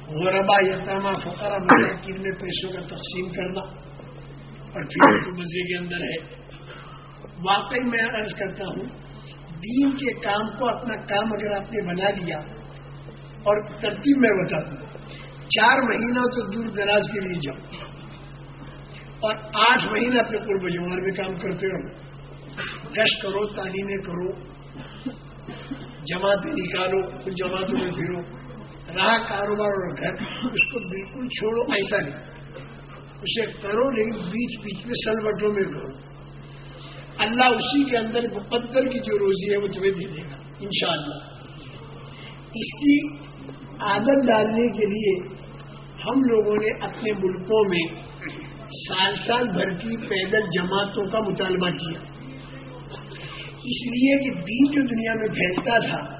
غربا یتامہ فقرا مساکین میں پیسوں کا تقسیم کرنا۔ اور پھر مزے کے اندر ہے۔ واقعی میں عرض کرتا ہوں دین کے کام کو اپنا کام اگر آپ نے بنا لیا اور ترتیب میں بتا دوں چار مہینہ تو دور دراز کے لیے جاؤ۔ اور آٹھ مہینے اپنے قرب جمار میں کام کرتے رہو۔ گشت کرو تعلیمیں کرو جماعتیں نکالو جماعتوں میں پھرو۔ رہا کاروبار اور گھر اس کو بالکل چھوڑو ایسا نہیں۔ اسے کرو لیکن بیچ بیچ میں سلوٹوں میں کرو اللہ اسی کے اندر مقدر کی جو روزی ہے وہ تمہیں دے دے گا، انشاءاللہ۔ اس کی عادت ڈالنے کے لیے ہم لوگوں نے اپنے ملکوں میں سال سال بھر کی پیدل جماعتوں کا مطالبہ کیا۔ اس لیے کہ دین جو دنیا میں پھیلتا تھا،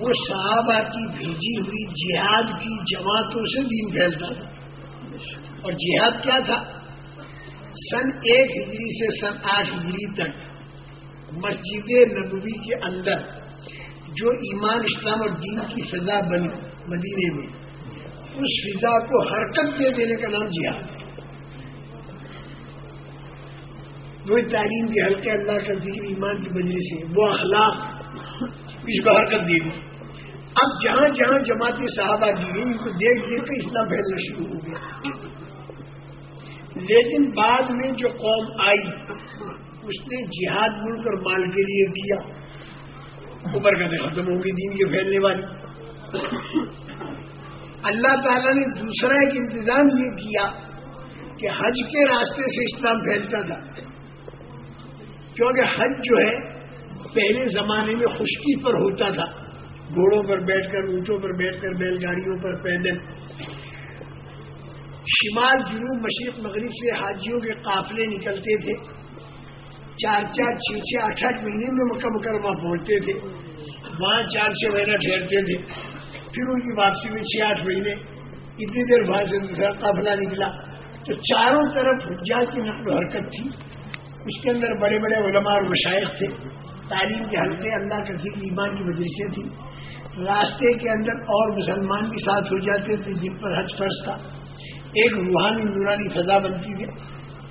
وہ صحابہ کی بھیجی ہوئی جہاد کی جماعتوں سے دین پھیلتا تھا۔ اور جہاد کیا تھا؟ سن ایک ہجری سے سن آٹھ ہجری تک مسجد نبوی کے اندر جو ایمان، اسلام اور دین کی فضا بنی، مدینے میں، اس فضا کو حرکت دے دینے کا نام جہاد۔ وہ تعلیم کے حلقے اللہ کا ذکر ایمان کی بجری سے وہ اخلاق اس کو حرکت دے دی۔ اب جہاں جہاں جماعتیں صحابہ دی گئی ان کو دیکھ دیکھ کے اسلام پھیلنا شروع ہو گیا۔ لیکن بعد میں جو قوم آئی، اس نے جہاد ملک اور مال کے لیے کیا۔ اوپر کا ختم ہوگی دین کے پھیلنے والی۔ اللہ تعالیٰ نے دوسرا ایک انتظام یہ کیا کہ حج کے راستے سے اسلام پھیلتا تھا۔ کیونکہ حج جو ہے، پہلے زمانے میں خشکی پر ہوتا تھا۔ گھوڑوں پر بیٹھ کر، اونٹوں پر بیٹھ کر، بیل گاڑیوں پر پیدل۔ شمال جنوب مشرق مغرب سے حاجیوں کے قافلے نکلتے تھے۔ چار چار، چھ چھ، آٹھ آٹھ مہینے میں مکہ مکرمہ پہنچتے تھے۔ وہاں چار چھ مہینہ ٹھہرتے تھے۔ پھر ان کی واپسی میں چھ آٹھ مہینے اتنی دیر بعد سے دوسرا قافلہ نکلا۔ تو چاروں طرف حجاج کی نقل و حرکت تھی۔ اس کے اندر بڑے بڑے علماء اور مشائق تھے۔ تعلیم کے حلقے اللہ کا ذکر، ایمان کی مدرسے تھی راستے کے اندر اور مسلمان بھی ساتھ ہو جاتے تھے۔ جن پر حج فرض تھا۔ ایک روحانی نورانی فضا بنتی تھی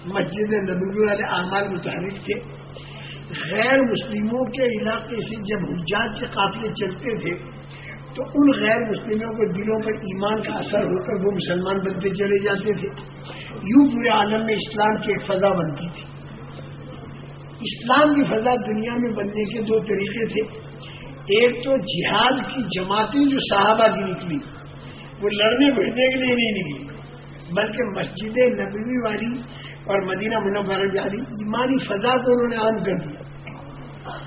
مسجد نبوی والے اعمال متحرک تھے۔ غیر مسلموں کے علاقے سے جب حجات کے قافلے چلتے تھے، تو ان غیر مسلموں کے دلوں پر ایمان کا اثر ہو کر وہ مسلمان بنتے چلے جاتے تھے۔ یوں پورے عالم میں اسلام کی ایک فضا بنتی تھی۔ اسلام کی فضا دنیا میں بننے کے دو طریقے تھے۔ ایک تو جہاد کی جماعتیں جو صحابہ کی نکلی، وہ لڑنے بھیجنے کے لیے نہیں نکلی۔ بلکہ مسجد نبوی والی اور مدینہ منورہ والی ایمانی فضا کو انہوں نے عام کر دیا۔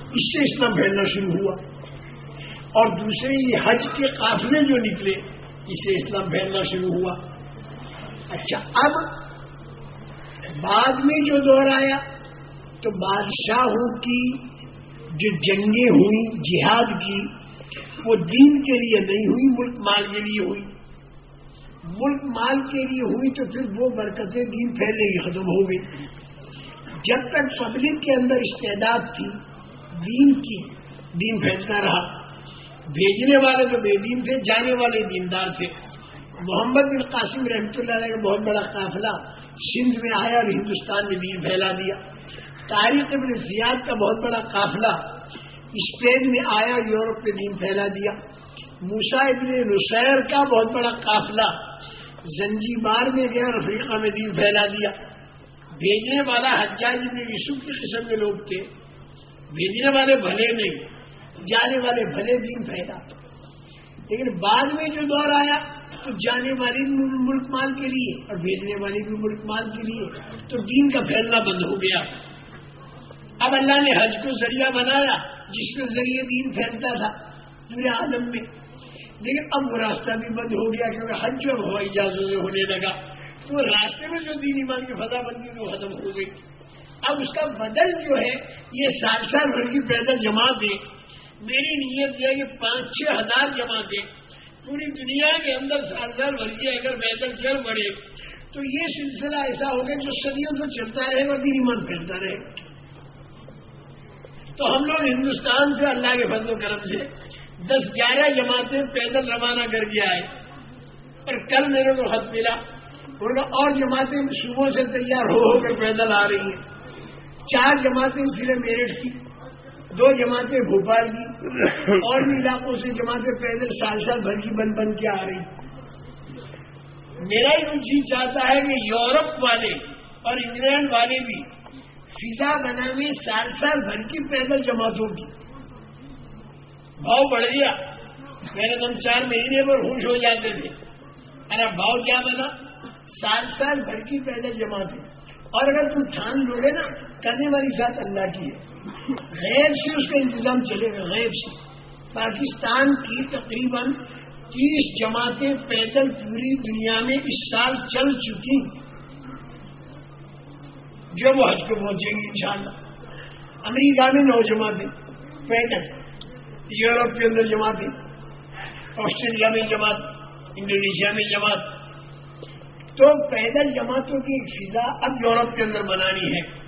اس سے اسلام پھیلنا شروع ہوا۔ اور دوسرے یہ حج کے قافلے جو نکلے، اس سے اسلام پھیلنا شروع ہوا۔ اچھا اب بعد میں جو دور آیا، تو بادشاہوں کی جو جنگیں ہوئی جہاد کی، وہ دین کے لیے نہیں ہوئی ملک مال کے لیے ہوئی ملک مال کے لیے ہوئی تو پھر وہ برکتیں دین پھیلے گی ختم ہو گئی۔ جب تک پبلک کے اندر استعداد تھی، دین کی دین پھیلتا رہا۔ بھیجنے والے تو بے دین تھے، جانے والے دیندار تھے۔ محمد بن قاسم رحمۃ اللہ علیہ کا بہت بڑا قافلہ سندھ میں آیا اور ہندوستان میں دین پھیلا دیا۔ تاریخ ابن زیاد کا بہت بڑا قافلہ اسپین میں آیا یورپ میں دین پھیلا دیا۔ موسا ابن نسیر کا بہت بڑا قافلہ زنجی بار میں گیا اور افریقہ میں دین پھیلا دیا۔ بھیجنے والا حجاج ابن یوسف کے قسم کے لوگ تھے۔ بھیجنے والے بھلے نہیں، جانے والے بھلے دین پھیلا۔ لیکن بعد میں جو دور آیا تو جانے والی بھی ملک مال کے لیے اور بھیجنے والی بھی ملک مال کے لیے۔ تو دین کا پھیلنا بند ہو گیا۔ اب اللہ نے حج کو ذریعہ بنایا جس کے ذریعے دین پھیلتا تھا پورے عالم میں۔ لیکن اب وہ راستہ بھی بند ہو گیا کیونکہ حج جو ہوائی جہازوں سے ہونے لگا۔ تو راستے میں جو دین ایمان کی فضا بندی وہ ختم ہو گئی۔ اب اس کا بدل جو ہے، یہ سال سال بھر کی پیدل جماعت ہے میری نیت یہ ہے کہ پانچ چھ ہزار جماعتیں پوری دنیا کے اندر سال سال بھر کی اگر پیدل چل پڑے۔ تو یہ سلسلہ ایسا ہوگا جو صدیوں سے چلتا رہے گا دین ایمان پھیلتا رہے۔ تو ہم لوگ ہندوستان سے اللہ کے فضل و کرم سے دس گیارہ جماعتیں پیدل روانہ کر کے آئے۔ اور کل میرے کو خط ملا۔ انہوں نے اور جماعتیں صبح سے تیار ہو ہو کر پیدل آ رہی ہیں۔ چار جماعتیں ضلع میرٹھ کی، دو جماعتیں بھوپال کی، اور بھی علاقوں سے جماعتیں پیدل سال سال بھر کی بن بن کے آ رہی ہیں۔ میرا ہی روچی چاہتا ہے کہ یورپ والے اور انگلینڈ والے بھی فضا بنانے سال سال بھر کی پیدل جماعتوں کی۔ بھاؤ بڑھ گیا۔ میرے تم چار مہینے پر خوش ہو جاتے تھے۔ ارے بھاؤ کیا بنا؟ سال سال بھر کی پیدل جماعتیں اور اگر تم ٹھان لو گے نا، کرنے والی ساتھ اللہ کی ہے۔ غیر سے اس کا انتظام چلے گا غیر سے۔ پاکستان کی تقریباً تیس جماعتیں پیدل پوری دنیا میں اس سال چل چکی۔ جو وہ حج کو پہنچیں گی انشاءاللہ۔ امریکہ میں نو جماعتیں پیدل۔ یورپ کے اندر جماعتیں آسٹریلیا میں جماعت، انڈونیشیا میں جماعت۔ تو پیدل جماعتوں کی ایک فضا اب یورپ کے اندر بنانی ہے۔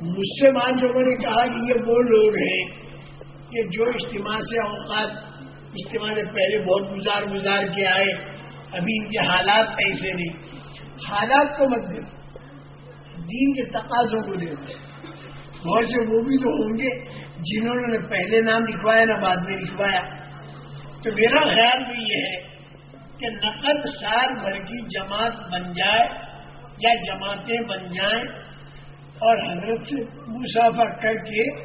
مجھ سے بعد لوگوں نے کہا کہ یہ وہ لوگ ہیں کہ جو اجتماع سے اوقات، اجتماع سے پہلے بہت گزار گزار کے آئے، ابھی ان کے حالات ایسے نہیں۔ حالات کو مت دیکھو، دین کے تقاضوں کو دیکھو۔ بہت سے وہ بھی تو ہوں گے۔ جنہوں نے پہلے نام لکھوایا نہ بعد میں لکھوایا۔ تو میرا خیال بھی یہ ہے کہ نقد سال بھر کی جماعت بن جائے یا جماعتیں بن جائیں اور حضرت مسافر کر کے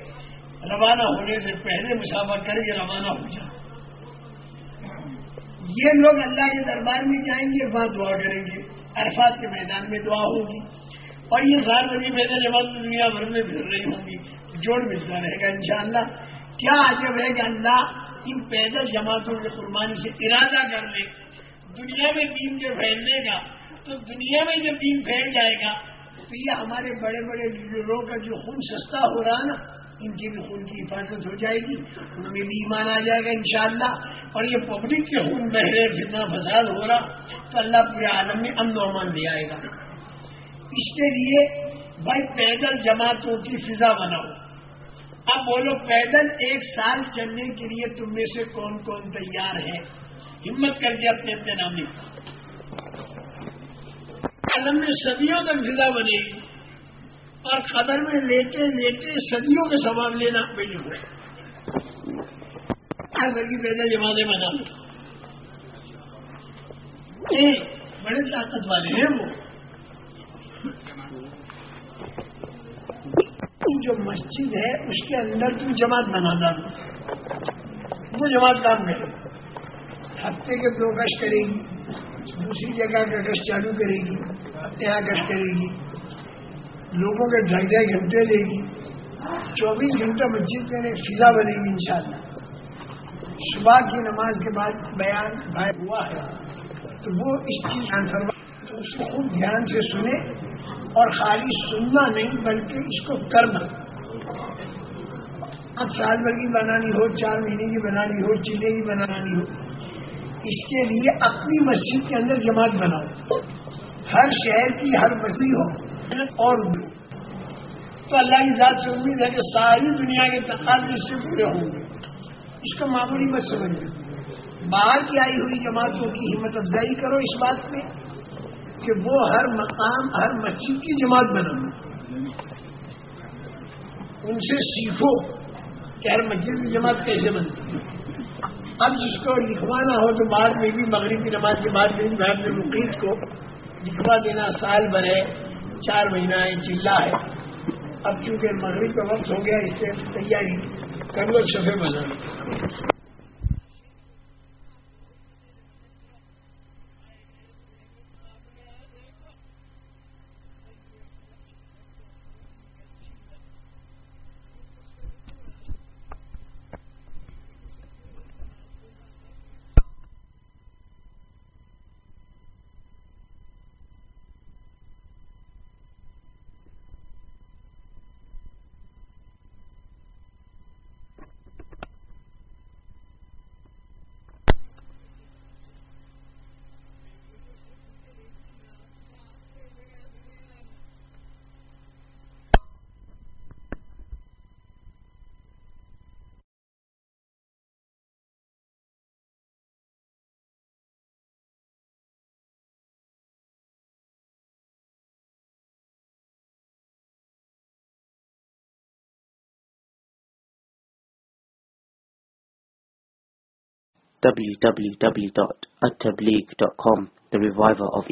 روانہ ہونے سے پہلے مسافر کر کے روانہ ہو جائیں۔ یہ لوگ اللہ کے دربار میں جائیں گے، وہاں دعا کریں گے۔ عرفات کے میدان میں دعا ہوگی اور یہ غیر بنی پیدل جماعت دنیا بھر میں پھر رہی ہوں گی۔ جوڑ ملتا رہے گا، انشاءاللہ۔ کیا عجب ہے کہ اللہ؟ ان پیدل جماعتوں کی قربانی سے ارادہ کر لے۔ دنیا میں دین کے پھیلنے کا تو دنیا میں جب دین پھیل جائے گا، تو یہ ہمارے بڑے بڑے لیڈروں کا جو خون سستا ہو رہا نا، ان کی بھی خون کی حفاظت ہو جائے گی۔ ان میں بھی ایمان آ جائے گا، انشاءاللہ۔ اور یہ پبلک کے خون بہرے جتنا فساد ہو رہا، تو اللہ پورے عالم میں امن و امان لے آئے گا۔ اس کے لیے بھائی پیدل جماعتوں کی فضا بناؤ۔ اب بولو پیدل ایک سال چلنے کے لیے تم میں سے کون کون تیار ہے؟ ہمت کر کے اپنے اپنے نام قلم میں صدیوں تک فضا بنے گی اور قدر میں لیٹے لیٹے صدیوں کے ثواب لینا بڑی ہو ہر گھر کی پیدا جماعتیں بنا لو۔ بڑے طاقت والے ہیں وہ۔ جو مسجد ہے، اس کے اندر تم جماعت بنا ڈالو وہ جماعت کام کرے ہفتے کے دو گش کرے گی۔ دوسری جگہ کا گش چالو کرے گی۔ یہاں گش کرے گی۔ لوگوں کے ڈھائی ڈھائی گھنٹے لے گی۔ چوبیس گھنٹہ مسجد میں فضا بنے گی انشاءاللہ۔ صبح کی نماز کے بعد بیان بھائی ہوا ہے۔ تو وہ اس چیز فرما تو اس کو خوب دھیان سے سنے اور خالی سننا نہیں بلکہ اس کو کرنا۔ اب سال بھر کی بنانی ہو، چار مہینے کی بنانی ہو چیلے کی بنانی ہو، اس کے لیے اپنی مسجد کے اندر جماعت بناؤ۔ ہر شہر کی ہر مسجد ہو۔ اور تو اللہ کی ذات سے امید ہے کہ ساری دنیا کے تقاضے اس سے پورے ہوں گے۔ اس کو معمولی مت سمجھو باہر کی آئی ہوئی جماعتوں کی ہمت افزائی کرو اس بات پہ۔ کہ وہ ہر مقام، ہر مسجد کی جماعت بناؤ ان سے سیکھو کہ ہر مسجد کی جماعت کیسے بنتی ہے۔ اب جس کو لکھوانا ہو تو بعد میں بھی مغرب کی نماز کے بعد میں بھی بھائی مقید کو لکھوا دینا سال بھر ہے، چار مہینہ ہے، چلا ہے۔ اب چونکہ مغرب کا وقت ہو گیا، اس سے تیاری۔ کرو شفے بنا۔ www.attableek.com The Reviver of